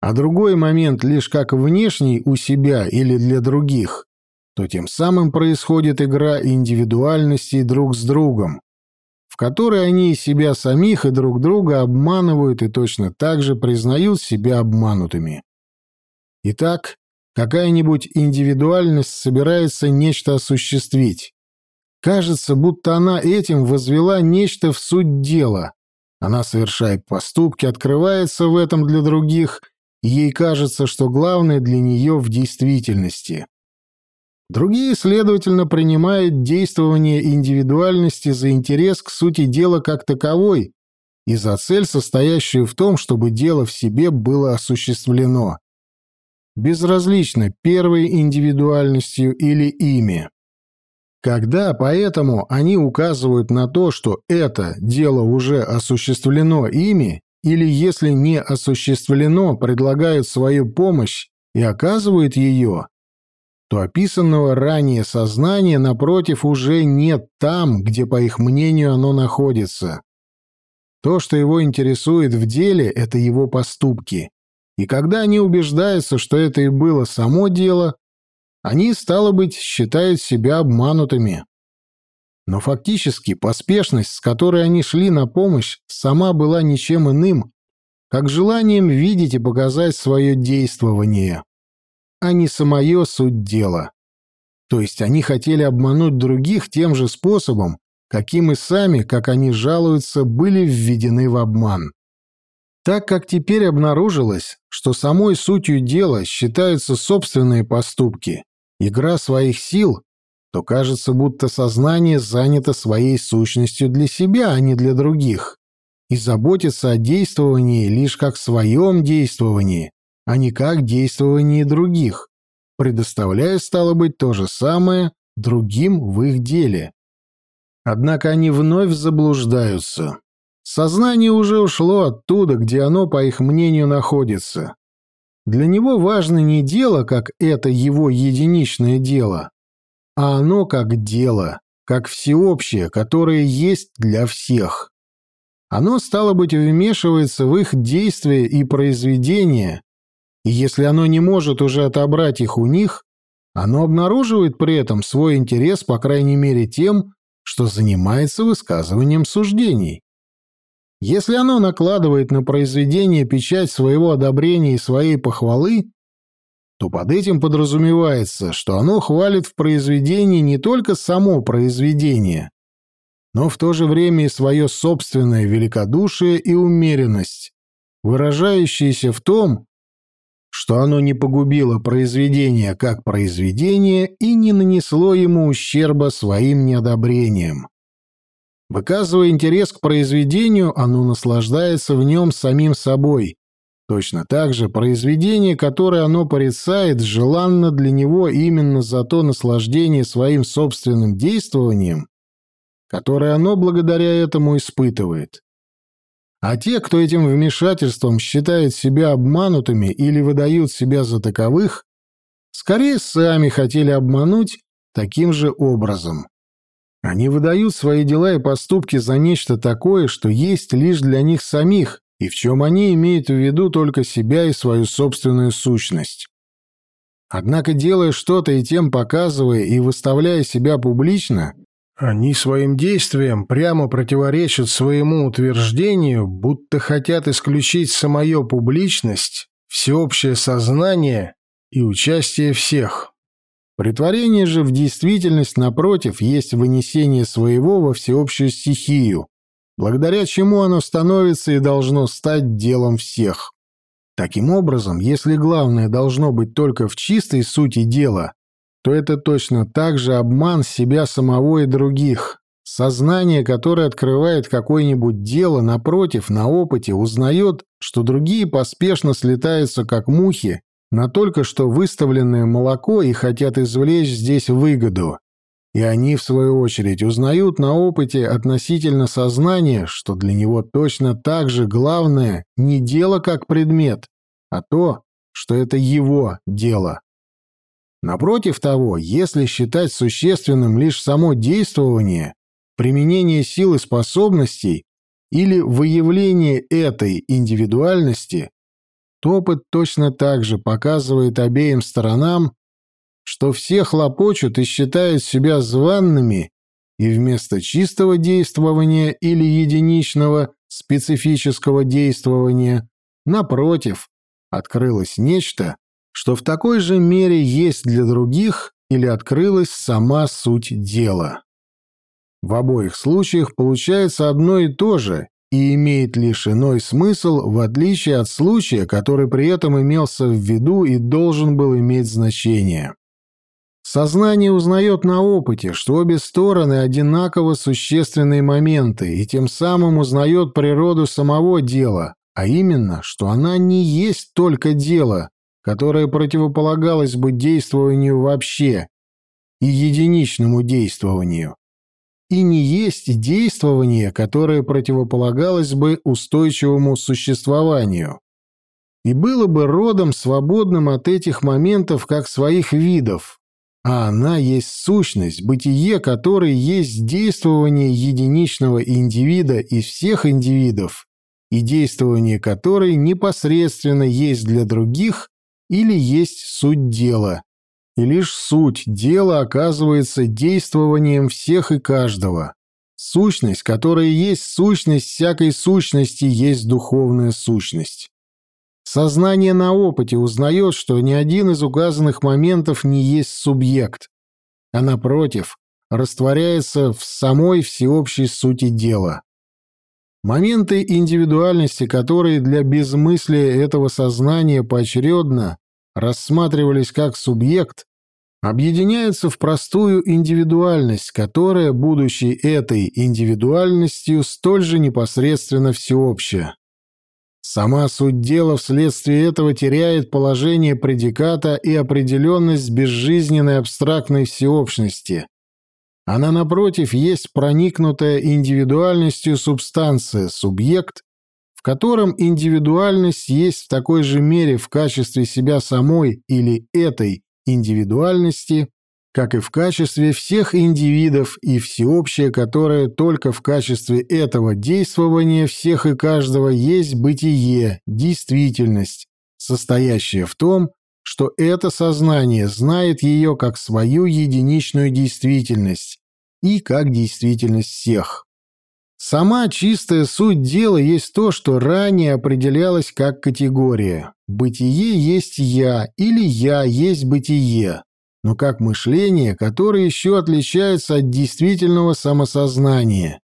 а другой момент лишь как внешний у себя или для других, то тем самым происходит игра индивидуальностей друг с другом, в которой они и себя самих, и друг друга обманывают и точно так же признают себя обманутыми. Итак, какая-нибудь индивидуальность собирается нечто осуществить. Кажется, будто она этим возвела нечто в суть дела. Она совершает поступки, открывается в этом для других – ей кажется, что главное для нее в действительности. Другие, следовательно, принимают действование индивидуальности за интерес к сути дела как таковой и за цель, состоящую в том, чтобы дело в себе было осуществлено. Безразлично, первой индивидуальностью или ими. Когда поэтому они указывают на то, что это дело уже осуществлено ими, или, если не осуществлено, предлагают свою помощь и оказывают ее, то описанного ранее сознания, напротив, уже нет там, где, по их мнению, оно находится. То, что его интересует в деле, это его поступки. И когда они убеждаются, что это и было само дело, они, стало быть, считают себя обманутыми. Но фактически поспешность, с которой они шли на помощь, сама была ничем иным, как желанием видеть и показать свое действование, а не самое суть дела. То есть они хотели обмануть других тем же способом, каким и сами, как они жалуются, были введены в обман. Так как теперь обнаружилось, что самой сутью дела считаются собственные поступки, игра своих сил, то кажется, будто сознание занято своей сущностью для себя, а не для других, и заботится о действовании лишь как своем действовании, а не как действовании других, предоставляя, стало быть, то же самое другим в их деле. Однако они вновь заблуждаются. Сознание уже ушло оттуда, где оно, по их мнению, находится. Для него важно не дело, как это его единичное дело, а оно как дело, как всеобщее, которое есть для всех. Оно, стало быть, вмешивается в их действия и произведения, и если оно не может уже отобрать их у них, оно обнаруживает при этом свой интерес, по крайней мере, тем, что занимается высказыванием суждений. Если оно накладывает на произведение печать своего одобрения и своей похвалы, то под этим подразумевается, что оно хвалит в произведении не только само произведение, но в то же время и свое собственное великодушие и умеренность, выражающиеся в том, что оно не погубило произведение как произведение и не нанесло ему ущерба своим неодобрением. Выказывая интерес к произведению, оно наслаждается в нем самим собой, Точно так же произведение, которое оно порицает, желанно для него именно за то наслаждение своим собственным действованием, которое оно благодаря этому испытывает. А те, кто этим вмешательством считает себя обманутыми или выдают себя за таковых, скорее сами хотели обмануть таким же образом. Они выдают свои дела и поступки за нечто такое, что есть лишь для них самих, и в чем они имеют в виду только себя и свою собственную сущность. Однако, делая что-то и тем показывая и выставляя себя публично, Они своим действием прямо противоречат своему утверждению, будто хотят исключить самую публичность, всеобщее сознание и участие всех. Притворение же в действительность, напротив, есть вынесение своего во всеобщую стихию, благодаря чему оно становится и должно стать делом всех. Таким образом, если главное должно быть только в чистой сути дела, то это точно так же обман себя самого и других. Сознание, которое открывает какое-нибудь дело, напротив, на опыте, узнает, что другие поспешно слетаются, как мухи, на только что выставленное молоко и хотят извлечь здесь выгоду. И они, в свою очередь, узнают на опыте относительно сознания, что для него точно так же главное не дело как предмет, а то, что это его дело. Напротив того, если считать существенным лишь само действование, применение сил и способностей или выявление этой индивидуальности, то опыт точно так же показывает обеим сторонам, что все хлопочут и считают себя званными, и вместо чистого действования или единичного специфического действования, напротив, открылось нечто, что в такой же мере есть для других или открылась сама суть дела. В обоих случаях получается одно и то же и имеет лишь иной смысл, в отличие от случая, который при этом имелся в виду и должен был иметь значение. Сознание узнает на опыте, что обе стороны одинаково существенные моменты, и тем самым узнает природу самого дела, а именно, что она не есть только дело, которое противополагалось бы действованию вообще и единичному действованию, и не есть действование, которое противополагалось бы устойчивому существованию, и было бы родом свободным от этих моментов как своих видов, а она есть сущность, бытие которой есть действование единичного индивида из всех индивидов, и действование которой непосредственно есть для других или есть суть дела, и лишь суть дела оказывается действованием всех и каждого. Сущность, которая есть сущность всякой сущности, есть духовная сущность. Сознание на опыте узнает, что ни один из указанных моментов не есть субъект, а напротив, растворяется в самой всеобщей сути дела. Моменты индивидуальности, которые для безмыслия этого сознания поочередно рассматривались как субъект, объединяются в простую индивидуальность, которая, будучи этой индивидуальностью, столь же непосредственно всеобщая. Сама суть дела вследствие этого теряет положение предиката и определенность безжизненной абстрактной всеобщности, она, напротив, есть проникнутая индивидуальностью субстанция, субъект, в котором индивидуальность есть в такой же мере в качестве себя самой или этой индивидуальности, как и в качестве всех индивидов и всеобщее, которое только в качестве этого действования всех и каждого есть бытие, действительность, состоящая в том, что это сознание знает ее как свою единичную действительность и как действительность всех. Сама чистая суть дела есть то, что ранее определялось как категория. Бытие есть «я» или «я» есть бытие, но как мышление, которое еще отличается от действительного самосознания.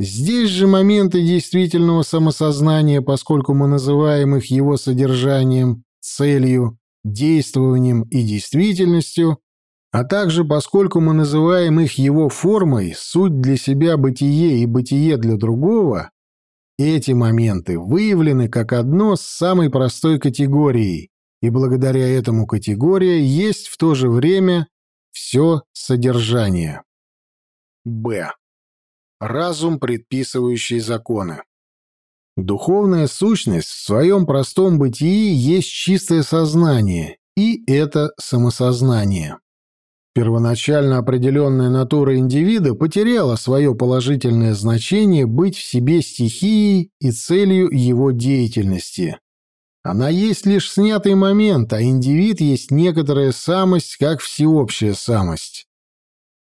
Здесь же моменты действительного самосознания, поскольку мы называем их его содержанием, целью, действованием и действительностью, а также поскольку мы называем их его формой, суть для себя бытие и бытие для другого, эти моменты выявлены как одно с самой простой категорией, и благодаря этому категория есть в то же время все содержание. Б. Разум, предписывающий законы. Духовная сущность в своем простом бытии есть чистое сознание, и это самосознание. Первоначально определенная натура индивида потеряла свое положительное значение быть в себе стихией и целью его деятельности. Она есть лишь снятый момент, а индивид есть некоторая самость, как всеобщая самость.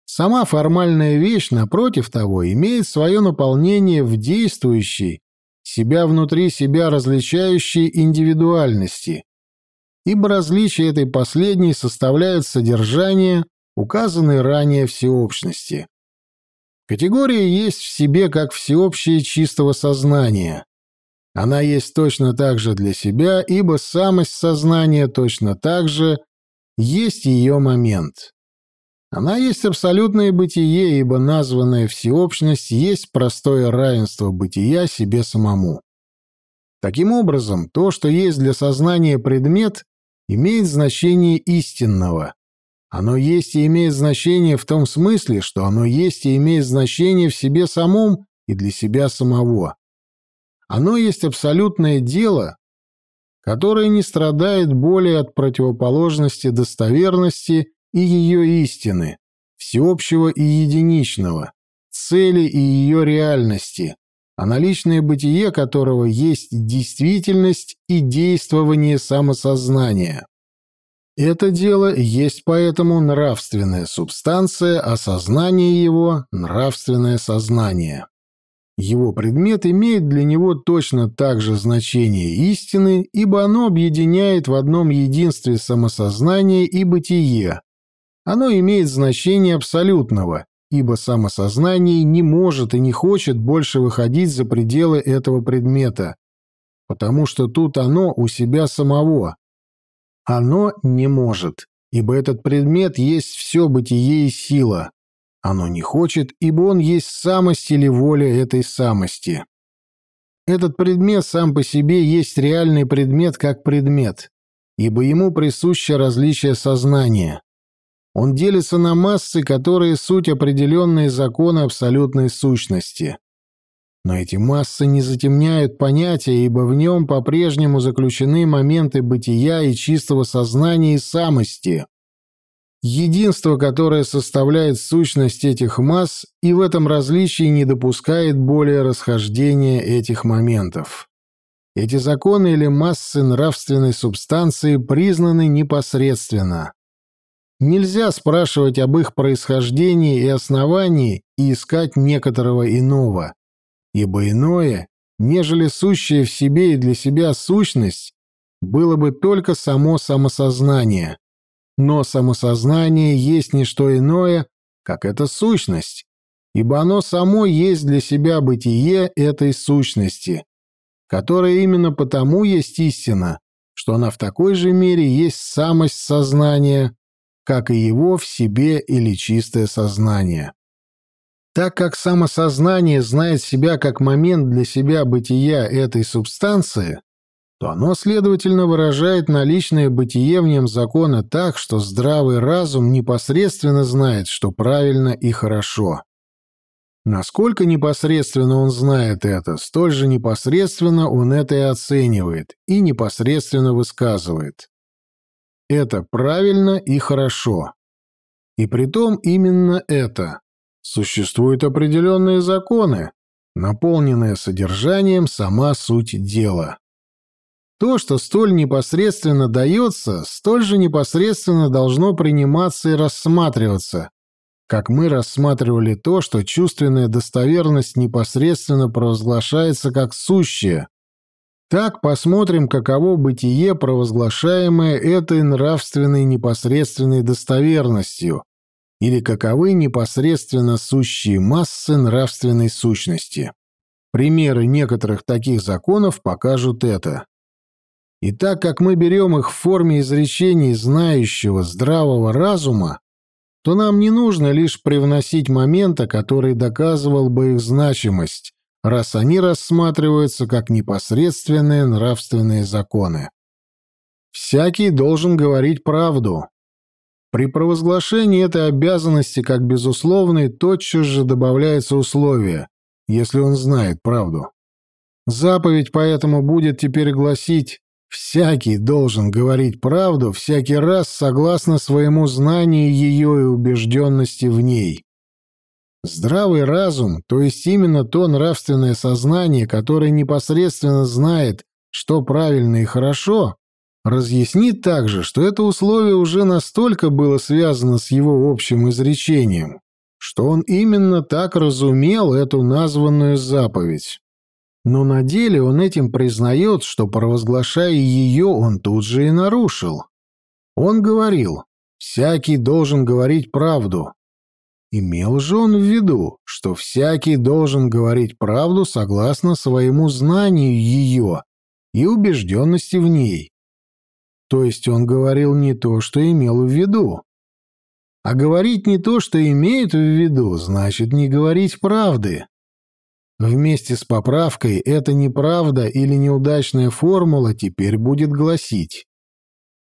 Сама формальная вещь, напротив того, имеет свое наполнение в действующей, себя внутри себя различающей индивидуальности, ибо различия этой последней составляют содержание, указанной ранее всеобщности. Категория есть в себе как всеобщее чистого сознания. Она есть точно так же для себя, ибо самость сознания точно так же есть ее момент. Она есть абсолютное бытие, ибо названная всеобщность есть простое равенство бытия себе самому. Таким образом, то, что есть для сознания предмет, имеет значение истинного. Оно есть и имеет значение в том смысле, что оно есть и имеет значение в себе самом и для себя самого. Оно есть абсолютное дело, которое не страдает более от противоположности достоверности и ее истины, всеобщего и единичного, цели и ее реальности, а наличное бытие которого есть действительность и действование самосознания. Это дело есть поэтому нравственная субстанция, а сознание его – нравственное сознание. Его предмет имеет для него точно так же значение истины, ибо оно объединяет в одном единстве самосознание и бытие, оно имеет значение абсолютного, ибо самосознание не может и не хочет больше выходить за пределы этого предмета, потому что тут оно у себя самого. Оно не может, ибо этот предмет есть все бытие и сила. Оно не хочет, ибо он есть самость или воля этой самости. Этот предмет сам по себе есть реальный предмет как предмет, ибо ему присуще различие сознания. Он делится на массы, которые суть определенные законы абсолютной сущности. Но эти массы не затемняют понятия, ибо в нем по-прежнему заключены моменты бытия и чистого сознания и самости. Единство, которое составляет сущность этих масс, и в этом различии не допускает более расхождения этих моментов. Эти законы или массы нравственной субстанции признаны непосредственно. Нельзя спрашивать об их происхождении и основании и искать некоторого иного, ибо иное, нежели сущее в себе и для себя сущность, было бы только само самосознание. Но самосознание есть не что иное, как эта сущность, ибо оно само есть для себя бытие этой сущности, которая именно потому есть истина, что она в такой же мере есть самость сознания, как и его в себе или чистое сознание. Так как самосознание знает себя как момент для себя бытия этой субстанции, то оно, следовательно, выражает наличное бытие в нем закона так, что здравый разум непосредственно знает, что правильно и хорошо. Насколько непосредственно он знает это, столь же непосредственно он это и оценивает, и непосредственно высказывает. Это правильно и хорошо. И притом именно это. Существуют определенные законы, наполненные содержанием сама суть дела. То, что столь непосредственно дается, столь же непосредственно должно приниматься и рассматриваться, как мы рассматривали то, что чувственная достоверность непосредственно провозглашается как сущее, так посмотрим, каково бытие, провозглашаемое этой нравственной непосредственной достоверностью, или каковы непосредственно сущие массы нравственной сущности. Примеры некоторых таких законов покажут это. И так как мы берем их в форме изречений знающего здравого разума, то нам не нужно лишь привносить момента, который доказывал бы их значимость, раз они рассматриваются как непосредственные нравственные законы. Всякий должен говорить правду. При провозглашении этой обязанности как безусловной тотчас же добавляется условие, если он знает правду. Заповедь поэтому будет теперь гласить «всякий должен говорить правду всякий раз согласно своему знанию ее и убежденности в ней». Здравый разум, то есть именно то нравственное сознание, которое непосредственно знает, что правильно и хорошо, разъяснит также, что это условие уже настолько было связано с его общим изречением, что он именно так разумел эту названную заповедь. Но на деле он этим признает, что, провозглашая ее, он тут же и нарушил. Он говорил, всякий должен говорить правду. Имел же он в виду, что всякий должен говорить правду согласно своему знанию ее и убежденности в ней. То есть он говорил не то, что имел в виду. А говорить не то, что имеет в виду, значит не говорить правды. Вместе с поправкой эта неправда или неудачная формула теперь будет гласить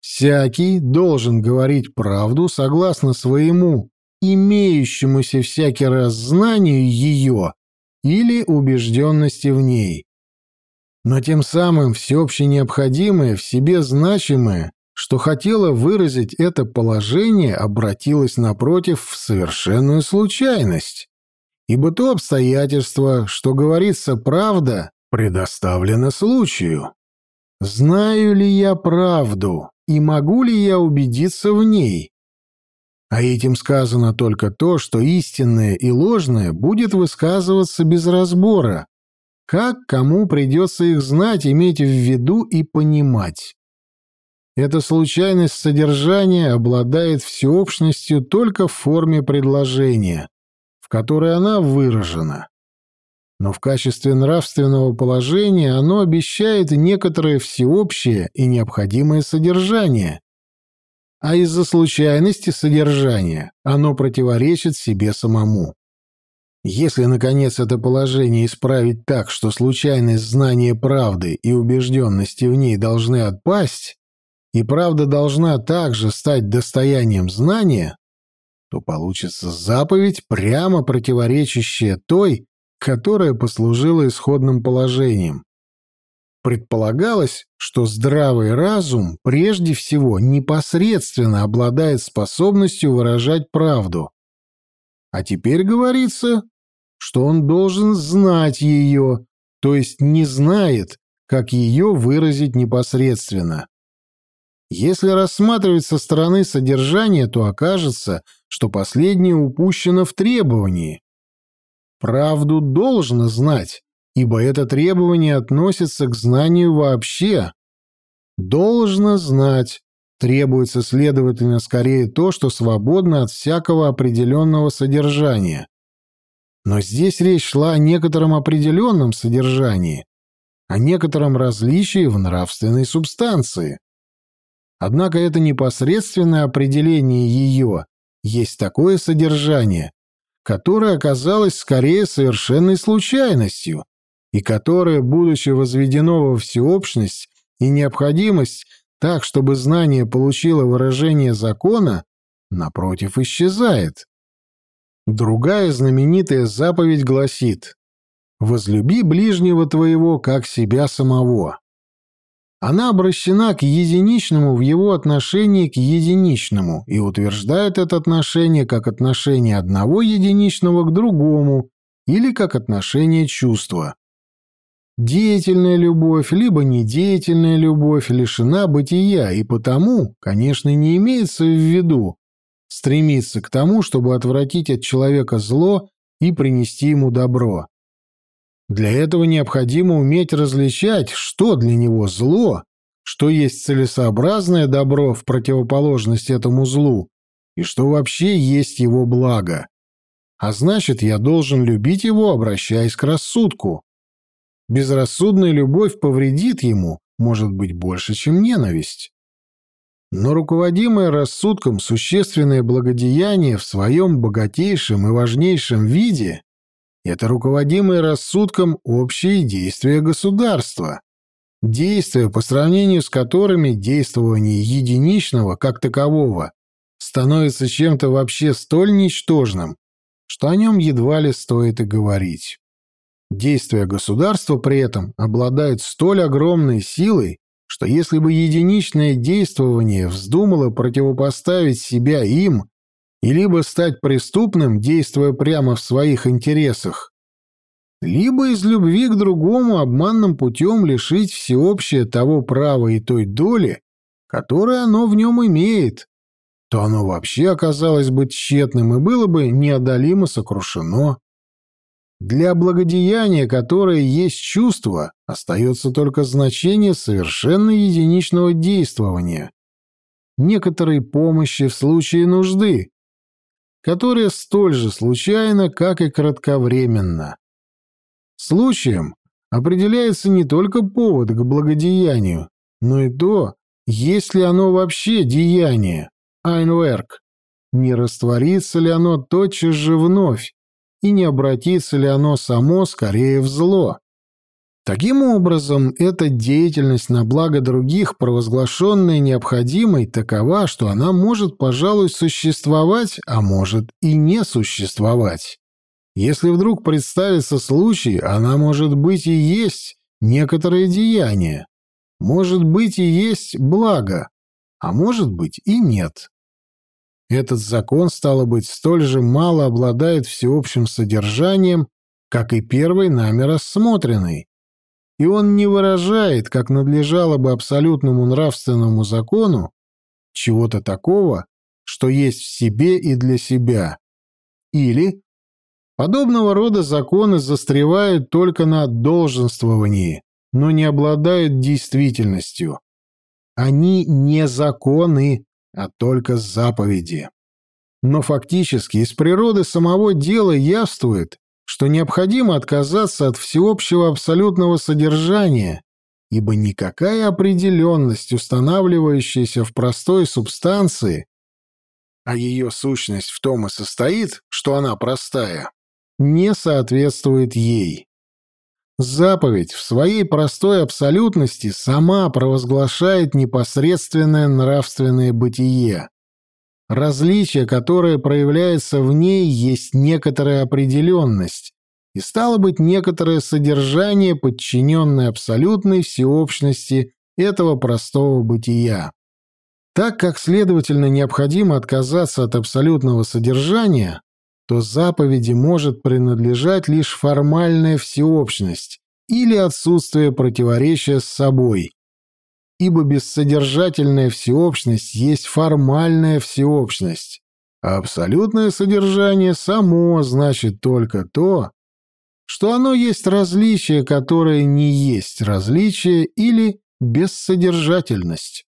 «Всякий должен говорить правду согласно своему имеющемуся всякий раз знанию ее или убежденности в ней». Но тем самым всеобще необходимое, в себе значимое, что хотело выразить это положение, обратилось напротив в совершенную случайность ибо то обстоятельство, что говорится правда, предоставлено случаю. Знаю ли я правду и могу ли я убедиться в ней? А этим сказано только то, что истинное и ложное будет высказываться без разбора, как кому придется их знать, иметь в виду и понимать. Эта случайность содержания обладает всеобщностью только в форме предложения, в которой она выражена. Но в качестве нравственного положения оно обещает некоторое всеобщее и необходимое содержание, а из-за случайности содержания оно противоречит себе самому. Если, наконец, это положение исправить так, что случайность знания правды и убежденности в ней должны отпасть, и правда должна также стать достоянием знания, то получится заповедь, прямо противоречащая той, которая послужила исходным положением. Предполагалось, что здравый разум прежде всего непосредственно обладает способностью выражать правду. А теперь говорится, что он должен знать ее, то есть не знает, как ее выразить непосредственно. Если рассматривать со стороны содержания, то окажется, что последнее упущено в требовании. Правду должно знать, ибо это требование относится к знанию вообще. Должно знать. Требуется, следовательно, скорее то, что свободно от всякого определенного содержания. Но здесь речь шла о некотором определенном содержании, о некотором различии в нравственной субстанции. Однако это непосредственное определение ее есть такое содержание, которое оказалось скорее совершенной случайностью, и которое, будучи возведено во всеобщность и необходимость так, чтобы знание получило выражение закона, напротив, исчезает. Другая знаменитая заповедь гласит «Возлюби ближнего твоего, как себя самого». Она обращена к единичному в его отношении к единичному и утверждает это отношение как отношение одного единичного к другому или как отношение чувства. Деятельная любовь, либо недеятельная любовь лишена бытия и потому, конечно, не имеется в виду стремиться к тому, чтобы отвратить от человека зло и принести ему добро. Для этого необходимо уметь различать, что для него зло, что есть целесообразное добро в противоположность этому злу, и что вообще есть его благо. А значит, я должен любить его, обращаясь к рассудку. Безрассудная любовь повредит ему, может быть, больше, чем ненависть. Но руководимое рассудком существенное благодеяние в своем богатейшем и важнейшем виде это руководимые рассудком общие действия государства, действия, по сравнению с которыми действование единичного, как такового, становится чем-то вообще столь ничтожным, что о нем едва ли стоит и говорить. Действия государства при этом обладают столь огромной силой, что если бы единичное действование вздумало противопоставить себя им, и либо стать преступным, действуя прямо в своих интересах, либо из любви к другому обманным путем лишить всеобщее того права и той доли, которое оно в нем имеет, то оно вообще оказалось бы тщетным и было бы неодолимо сокрушено. Для благодеяния, которое есть чувство, остается только значение совершенно единичного действования, некоторой помощи в случае нужды, которая столь же случайна, как и кратковременна. Случаем определяется не только повод к благодеянию, но и то, есть ли оно вообще деяние, айнверк, не растворится ли оно тотчас же вновь, и не обратится ли оно само скорее в зло. Таким образом, эта деятельность на благо других, провозглашенная необходимой, такова, что она может, пожалуй, существовать, а может и не существовать. Если вдруг представится случай, она может быть и есть некоторое деяние, может быть и есть благо, а может быть и нет. Этот закон, стало быть, столь же мало обладает всеобщим содержанием, как и первый нами рассмотренный, и он не выражает, как надлежало бы абсолютному нравственному закону, чего-то такого, что есть в себе и для себя. Или подобного рода законы застревают только на долженствовании, но не обладают действительностью. Они не законы, а только заповеди. Но фактически из природы самого дела явствует, что необходимо отказаться от всеобщего абсолютного содержания, ибо никакая определенность, устанавливающаяся в простой субстанции, а ее сущность в том и состоит, что она простая, не соответствует ей. Заповедь в своей простой абсолютности сама провозглашает непосредственное нравственное бытие. Различие, которое проявляется в ней, есть некоторая определенность, и стало быть некоторое содержание, подчиненное абсолютной всеобщности этого простого бытия. Так как, следовательно, необходимо отказаться от абсолютного содержания, то заповеди может принадлежать лишь формальная всеобщность или отсутствие противоречия с собой, ибо бессодержательная всеобщность есть формальная всеобщность, а абсолютное содержание само значит только то, что оно есть различие, которое не есть различие или бессодержательность.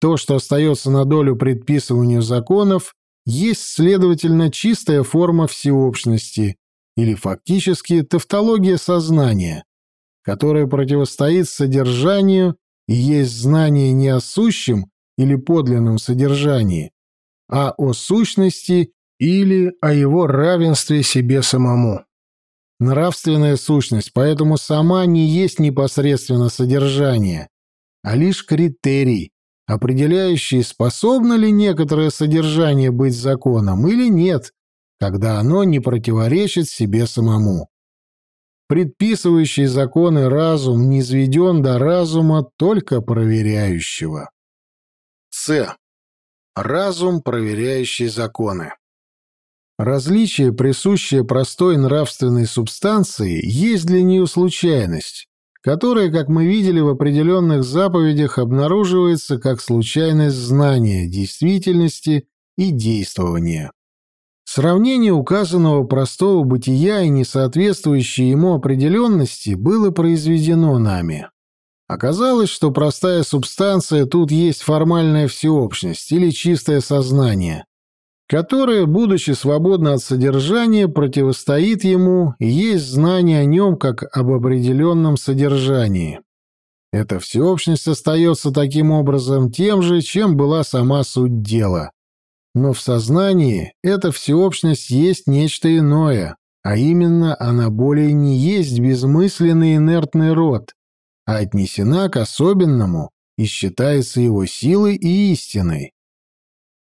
То, что остается на долю предписыванию законов, есть, следовательно, чистая форма всеобщности или фактически тавтология сознания, которая противостоит содержанию и есть знание не о сущем или подлинном содержании, а о сущности или о его равенстве себе самому. Нравственная сущность поэтому сама не есть непосредственно содержание, а лишь критерий, определяющий, способно ли некоторое содержание быть законом или нет, когда оно не противоречит себе самому. Предписывающий законы разум не изведен до разума только проверяющего. С. Разум, проверяющий законы. Различие, присущее простой нравственной субстанции, есть для нее случайность, которое, как мы видели в определенных заповедях, обнаруживается как случайность знания, действительности и действования. Сравнение указанного простого бытия и несоответствующей ему определенности было произведено нами. Оказалось, что простая субстанция тут есть формальная всеобщность или чистое сознание, которое, будучи свободно от содержания, противостоит ему есть знание о нем как об определенном содержании. Эта всеобщность остается таким образом тем же, чем была сама суть дела. Но в сознании эта всеобщность есть нечто иное, а именно она более не есть безмысленный инертный род, а отнесена к особенному и считается его силой и истиной.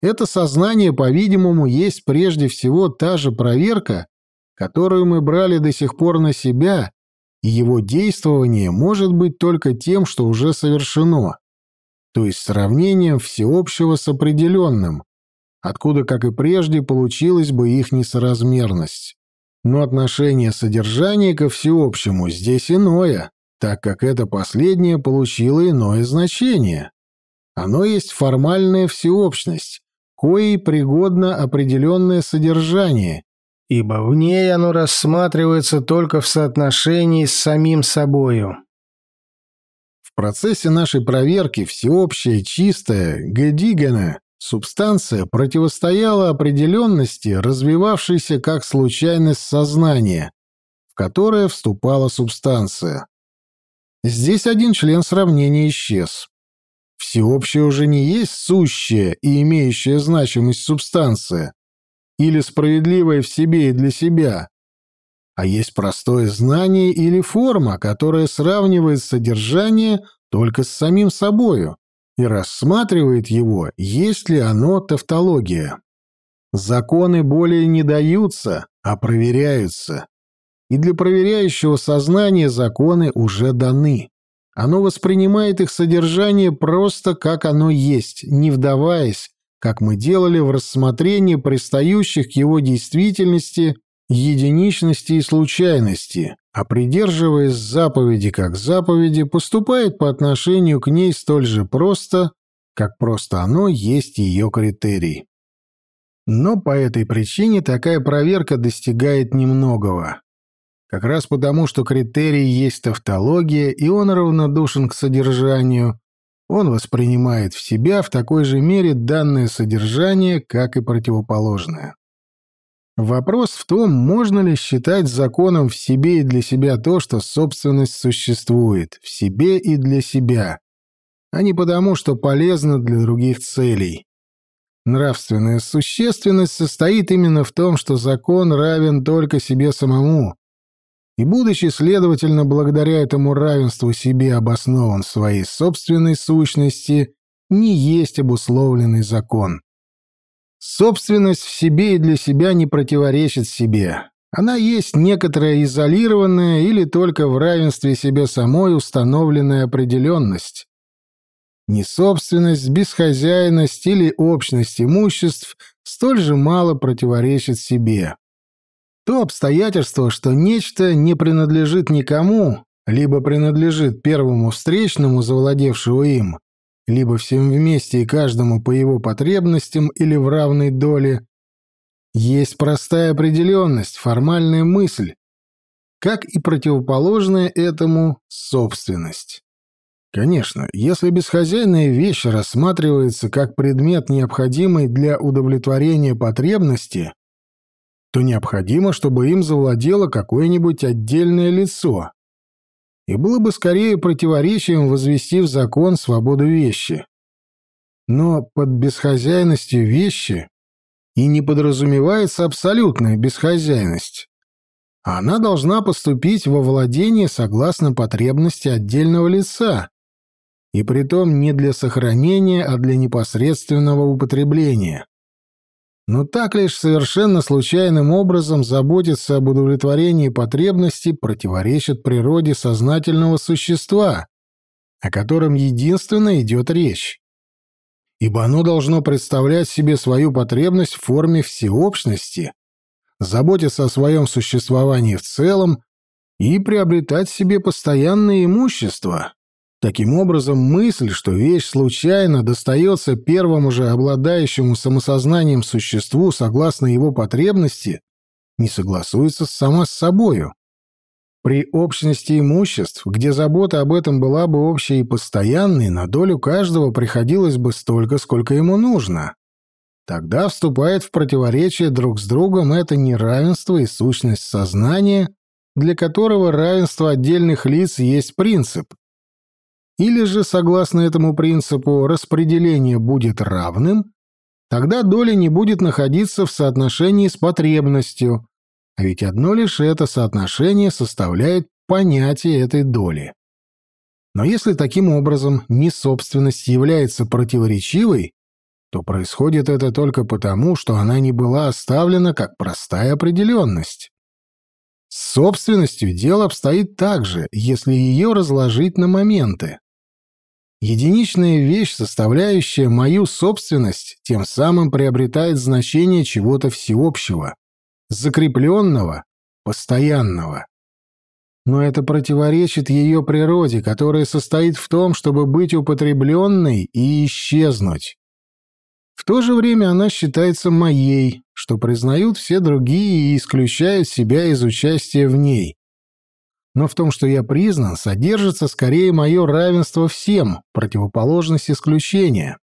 Это сознание, по-видимому, есть прежде всего та же проверка, которую мы брали до сих пор на себя, и его действование может быть только тем, что уже совершено, то есть сравнением всеобщего с определенным, откуда, как и прежде, получилась бы их несоразмерность. Но отношение содержания ко всеобщему здесь иное, так как это последнее получило иное значение. Оно есть формальная всеобщность, коей пригодно определенное содержание, ибо в ней оно рассматривается только в соотношении с самим собою. В процессе нашей проверки всеобщая, чистая, Гедигена субстанция противостояла определенности, развивавшейся как случайность сознания, в которое вступала субстанция. Здесь один член сравнения исчез. Всеобщее уже не есть сущая и имеющая значимость субстанция, или справедливая в себе и для себя, а есть простое знание или форма, которая сравнивает содержание только с самим собою и рассматривает его, есть ли оно тавтология. Законы более не даются, а проверяются. И для проверяющего сознания законы уже даны. Оно воспринимает их содержание просто как оно есть, не вдаваясь, как мы делали в рассмотрении пристающих к его действительности единичности и случайности, а придерживаясь заповеди как заповеди, поступает по отношению к ней столь же просто, как просто оно есть ее критерий. Но по этой причине такая проверка достигает немногого. Как раз потому, что критерий есть тавтология, и он равнодушен к содержанию, он воспринимает в себя в такой же мере данное содержание, как и противоположное. Вопрос в том, можно ли считать законом в себе и для себя то, что собственность существует, в себе и для себя, а не потому, что полезно для других целей. Нравственная существенность состоит именно в том, что закон равен только себе самому, и, будучи, следовательно, благодаря этому равенству себе обоснован в своей собственной сущности, не есть обусловленный закон. Собственность в себе и для себя не противоречит себе. Она есть некоторая изолированная или только в равенстве себе самой установленная определенность. Несобственность, бесхозяйность или общность имуществ столь же мало противоречит себе. То обстоятельство, что нечто не принадлежит никому, либо принадлежит первому встречному, завладевшему им, либо всем вместе и каждому по его потребностям или в равной доле, есть простая определенность, формальная мысль, как и противоположная этому собственность. Конечно, если бесхозяйная вещь рассматривается как предмет, необходимый для удовлетворения потребности, то необходимо, чтобы им завладело какое-нибудь отдельное лицо, и было бы скорее противоречием возвести в закон свободу вещи. Но под бесхозяйностью вещи и не подразумевается абсолютная бесхозяйность. Она должна поступить во владение согласно потребности отдельного лица, и притом не для сохранения, а для непосредственного употребления но так лишь совершенно случайным образом заботиться об удовлетворении потребностей противоречит природе сознательного существа, о котором единственно идет речь. Ибо оно должно представлять себе свою потребность в форме всеобщности, заботиться о своем существовании в целом и приобретать себе постоянное имущество, Таким образом, мысль, что вещь случайно достается первому же обладающему самосознанием существу согласно его потребности, не согласуется сама с собою. При общности имуществ, где забота об этом была бы общей и постоянной, на долю каждого приходилось бы столько, сколько ему нужно. Тогда вступает в противоречие друг с другом это неравенство и сущность сознания, для которого равенство отдельных лиц есть принцип, или же, согласно этому принципу, распределение будет равным, тогда доля не будет находиться в соотношении с потребностью, а ведь одно лишь это соотношение составляет понятие этой доли. Но если таким образом несобственность является противоречивой, то происходит это только потому, что она не была оставлена как простая определенность. С собственностью дело обстоит так же, если ее разложить на моменты. Единичная вещь, составляющая мою собственность, тем самым приобретает значение чего-то всеобщего, закрепленного, постоянного. Но это противоречит ее природе, которая состоит в том, чтобы быть употребленной и исчезнуть. В то же время она считается моей, что признают все другие и исключают себя из участия в ней. Но в том, что я признан, содержится скорее мое равенство всем, противоположность исключения.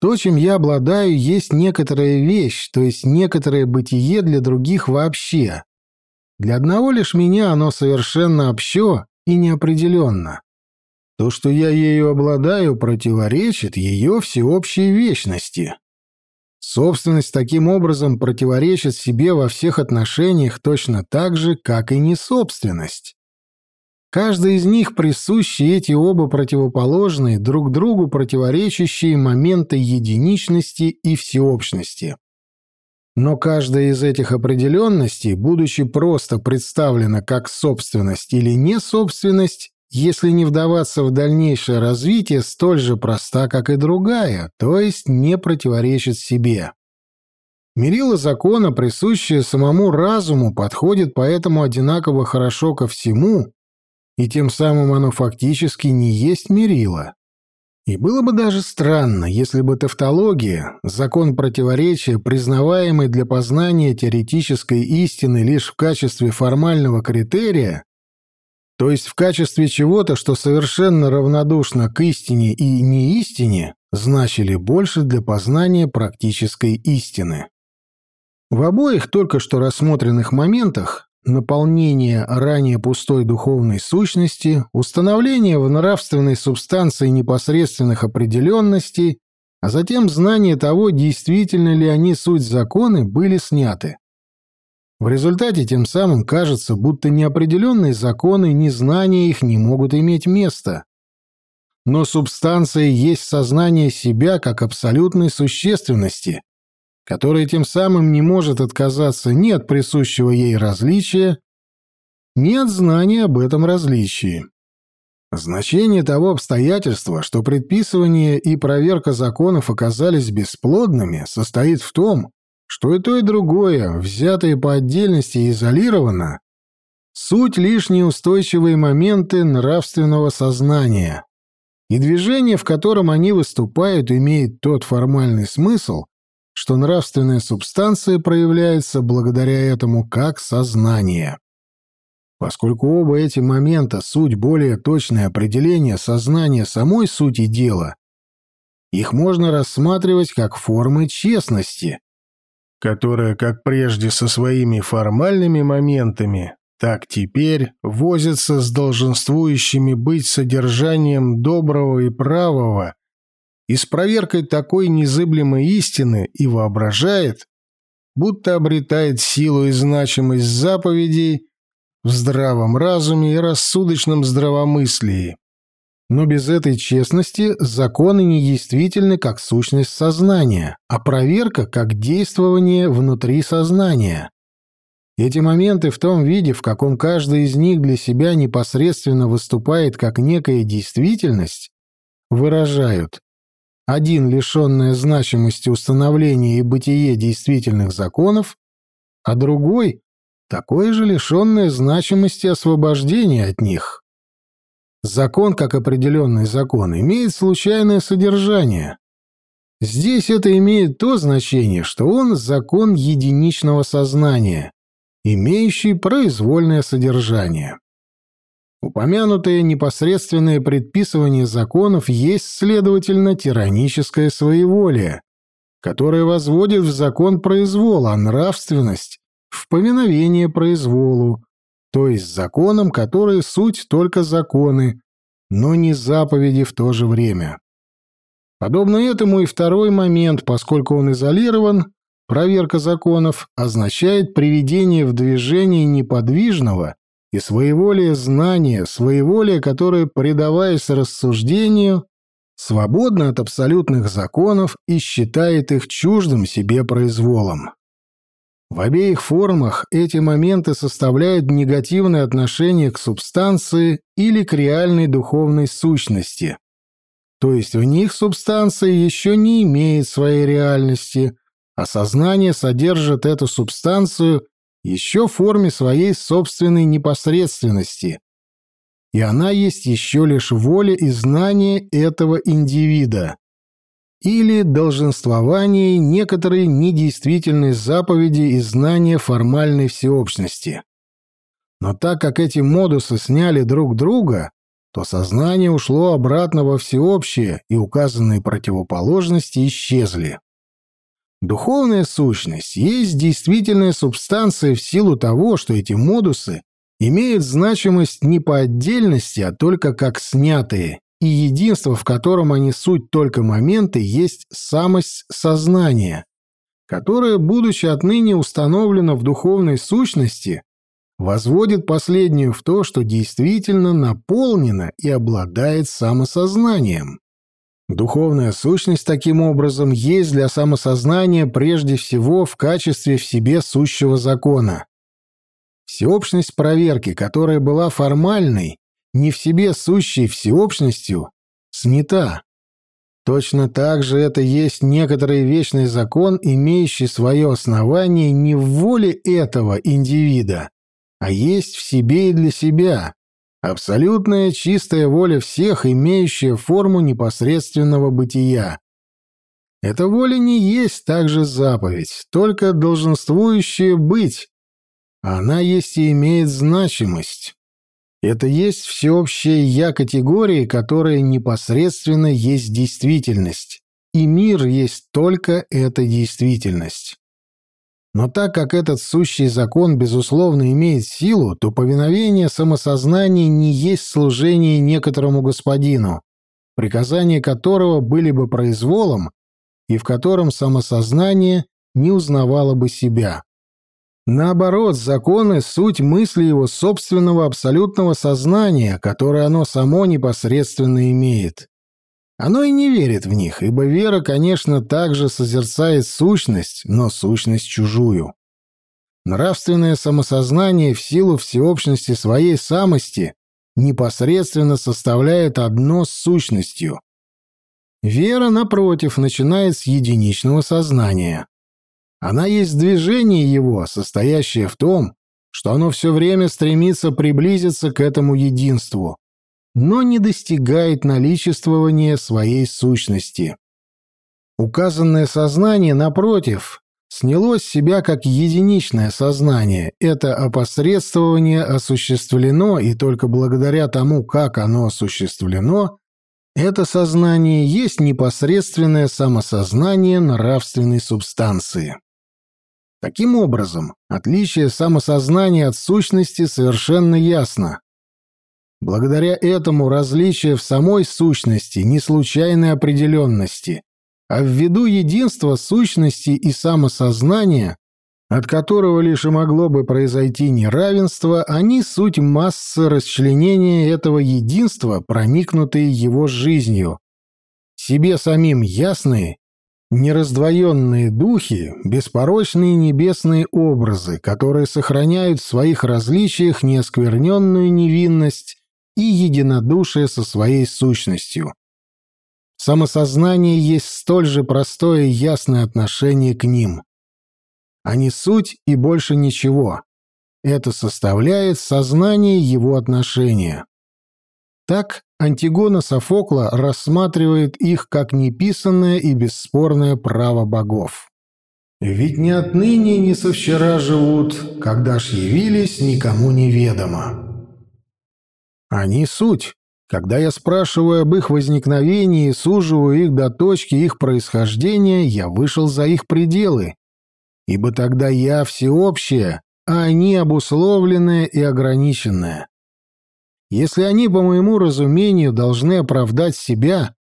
То, чем я обладаю, есть некоторая вещь, то есть некоторое бытие для других вообще. Для одного лишь меня оно совершенно общо и неопределенно. То, что я ею обладаю, противоречит ее всеобщей вечности. Собственность таким образом противоречит себе во всех отношениях точно так же, как и несобственность. Каждый из них присущи эти оба противоположные, друг другу противоречащие моменты единичности и всеобщности. Но каждая из этих определенностей, будучи просто представлена как собственность или несобственность, если не вдаваться в дальнейшее развитие, столь же проста, как и другая, то есть не противоречит себе. Мерило закона, присущее самому разуму, подходит поэтому одинаково хорошо ко всему, и тем самым оно фактически не есть мерило. И было бы даже странно, если бы тавтология, закон противоречия, признаваемый для познания теоретической истины лишь в качестве формального критерия, то есть в качестве чего-то, что совершенно равнодушно к истине и неистине, значили больше для познания практической истины. В обоих только что рассмотренных моментах наполнение ранее пустой духовной сущности, установление в нравственной субстанции непосредственных определенностей, а затем знание того, действительно ли они суть законы, были сняты. В результате тем самым кажется, будто неопределенные законы, ни знания их не могут иметь места. Но субстанция есть сознание себя как абсолютной существенности, которая тем самым не может отказаться ни от присущего ей различия, ни от знания об этом различии. Значение того обстоятельства, что предписывание и проверка законов оказались бесплодными, состоит в том, что и то, и другое, взятое по отдельности и изолировано, суть лишь неустойчивые моменты нравственного сознания, и движение, в котором они выступают, имеет тот формальный смысл, что нравственная субстанция проявляется благодаря этому как сознание. Поскольку оба эти момента суть более точное определение сознания самой сути дела, их можно рассматривать как формы честности, которая как прежде со своими формальными моментами, так теперь возится с долженствующими быть содержанием доброго и правого и с проверкой такой незыблемой истины и воображает, будто обретает силу и значимость заповедей в здравом разуме и рассудочном здравомыслии. Но без этой честности законы не действительны как сущность сознания, а проверка как действование внутри сознания. Эти моменты в том виде, в каком каждый из них для себя непосредственно выступает как некая действительность, выражают один лишенное значимости установления и бытие действительных законов, а другой — такое же лишенное значимости освобождения от них. Закон, как определенный закон, имеет случайное содержание. Здесь это имеет то значение, что он закон единичного сознания, имеющий произвольное содержание. Упомянутое непосредственное предписывание законов есть, следовательно, тираническое своеволие, которое возводит в закон произвол, а нравственность — в повиновение произволу, то есть законам, которые суть только законы, но не заповеди в то же время. Подобно этому и второй момент, поскольку он изолирован, проверка законов означает приведение в движение неподвижного и своеволие знания, своеволие, которое, предаваясь рассуждению, свободно от абсолютных законов и считает их чуждым себе произволом. В обеих формах эти моменты составляют негативное отношение к субстанции или к реальной духовной сущности. То есть в них субстанция еще не имеет своей реальности, а сознание содержит эту субстанцию еще в форме своей собственной непосредственности, и она есть еще лишь воля и знание этого индивида. Или долженствование некоторой недействительной заповеди и знания формальной всеобщности. Но так как эти модусы сняли друг друга, то сознание ушло обратно во всеобщее, и указанные противоположности исчезли. Духовная сущность есть действительная субстанция в силу того, что эти модусы имеют значимость не по отдельности, а только как снятые, и единство, в котором они суть только моменты, есть самость сознания, которое, будучи отныне установлено в духовной сущности, возводит последнюю в то, что действительно наполнено и обладает самосознанием. Духовная сущность, таким образом, есть для самосознания прежде всего в качестве в себе сущего закона. Всеобщность проверки, которая была формальной, не в себе сущей всеобщностью, снята. Точно так же это есть некоторый вечный закон, имеющий свое основание не в воле этого индивида, а есть в себе и для себя, абсолютная чистая воля всех, имеющая форму непосредственного бытия. Эта воля не есть также заповедь, только долженствующая быть, она есть и имеет значимость. Это есть всеобщая «я» категории, которая непосредственно есть действительность, и мир есть только эта действительность. Но так как этот сущий закон, безусловно, имеет силу, то повиновение самосознания не есть служение некоторому господину, приказания которого были бы произволом и в котором самосознание не узнавало бы себя. Наоборот, законы — суть мысли его собственного абсолютного сознания, которое оно само непосредственно имеет. Оно и не верит в них, ибо вера, конечно, также созерцает сущность, но сущность чужую. Нравственное самосознание в силу всеобщности своей самости непосредственно составляет одно с сущностью. Вера, напротив, начинает с единичного сознания. Она есть движение его, состоящее в том, что оно все время стремится приблизиться к этому единству, но не достигает наличествования своей сущности. Указанное сознание, напротив, сняло с себя как единичное сознание. Это опосредствование осуществлено, и только благодаря тому, как оно осуществлено, это сознание есть непосредственное самосознание нравственной субстанции. Таким образом, отличие самосознания от сущности совершенно ясно. Благодаря этому различие в самой сущности не случайной определенности, а ввиду единства сущности и самосознания, от которого лишь и могло бы произойти неравенство, они суть массы расчленения этого единства, проникнутые его жизнью, себе самим ясные, нераздвоенные духи, беспорочные небесные образы, которые сохраняют в своих различиях неоскверненную невинность и единодушие со своей сущностью. Самосознание есть столь же простое и ясное отношение к ним. Они суть и больше ничего. Это составляет сознание его отношения. Так Антигона Софокла рассматривает их как неписанное и бесспорное право богов. «Ведь не отныне, ни со вчера живут, когда ж явились, никому неведомо». Они суть. Когда я спрашиваю об их возникновении и суживаю их до точки их происхождения, я вышел за их пределы. Ибо тогда я всеобщее, а они обусловленное и ограниченное. Если они, по моему разумению, должны оправдать себя,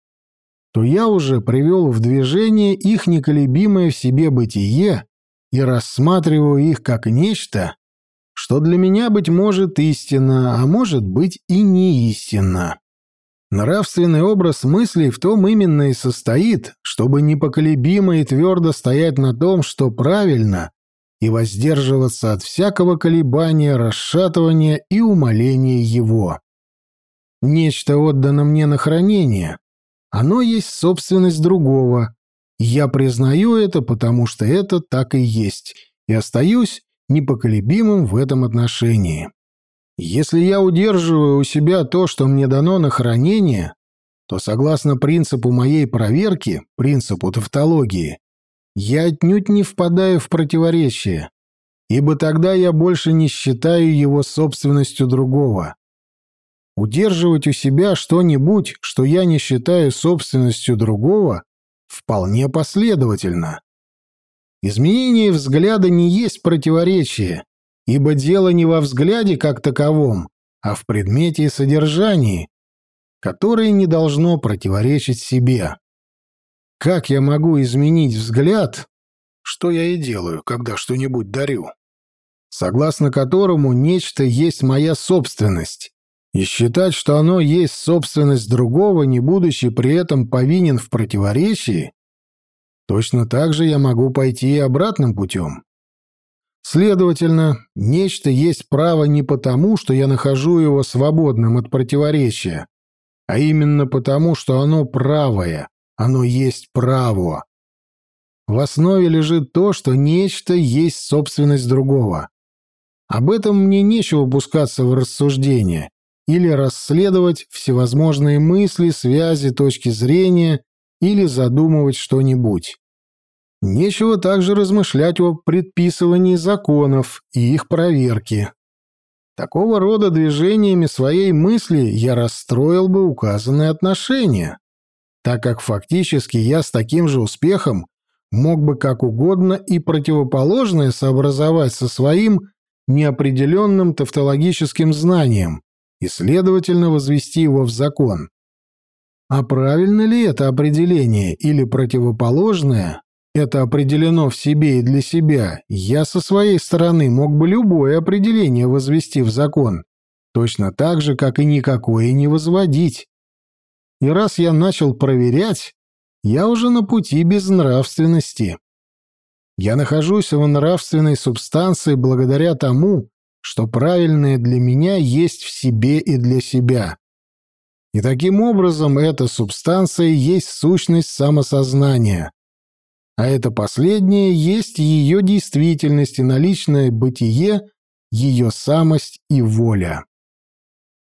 то я уже привел в движение их неколебимое в себе бытие и рассматриваю их как нечто, что для меня, быть может, истинно, а может быть и не истинно. Нравственный образ мыслей в том именно и состоит, чтобы непоколебимо и твердо стоять на том, что правильно, и воздерживаться от всякого колебания, расшатывания и умаления его. Нечто отдано мне на хранение, оно есть собственность другого, я признаю это, потому что это так и есть, и остаюсь непоколебимым в этом отношении. Если я удерживаю у себя то, что мне дано на хранение, то согласно принципу моей проверки, принципу тавтологии, я отнюдь не впадаю в противоречие, ибо тогда я больше не считаю его собственностью другого. Удерживать у себя что-нибудь, что я не считаю собственностью другого, вполне последовательно. Изменение взгляда не есть противоречие, ибо дело не во взгляде как таковом, а в предмете и содержании, которое не должно противоречить себе. Как я могу изменить взгляд, что я и делаю, когда что-нибудь дарю, согласно которому нечто есть моя собственность, и считать, что оно есть собственность другого, не будучи при этом повинен в противоречии, точно так же я могу пойти и обратным путем. Следовательно, нечто есть право не потому, что я нахожу его свободным от противоречия, а именно потому, что оно правое, оно есть право. В основе лежит то, что нечто есть собственность другого. Об этом мне нечего пускаться в рассуждение или расследовать всевозможные мысли, связи, точки зрения или задумывать что-нибудь. Нечего также размышлять о предписывании законов и их проверке. Такого рода движениями своей мысли я расстроил бы указанные отношения, так как фактически я с таким же успехом мог бы как угодно и противоположное сообразовать со своим неопределенным тавтологическим знанием и, следовательно, возвести его в закон. А правильно ли это определение или противоположное, это определено в себе и для себя, я со своей стороны мог бы любое определение возвести в закон, точно так же, как и никакое не возводить. И раз я начал проверять, я уже на пути безнравственности. Я нахожусь в нравственной субстанции благодаря тому, что правильное для меня есть в себе и для себя. И таким образом эта субстанция есть сущность самосознания а это последнее есть ее действительность и наличное бытие, ее самость и воля.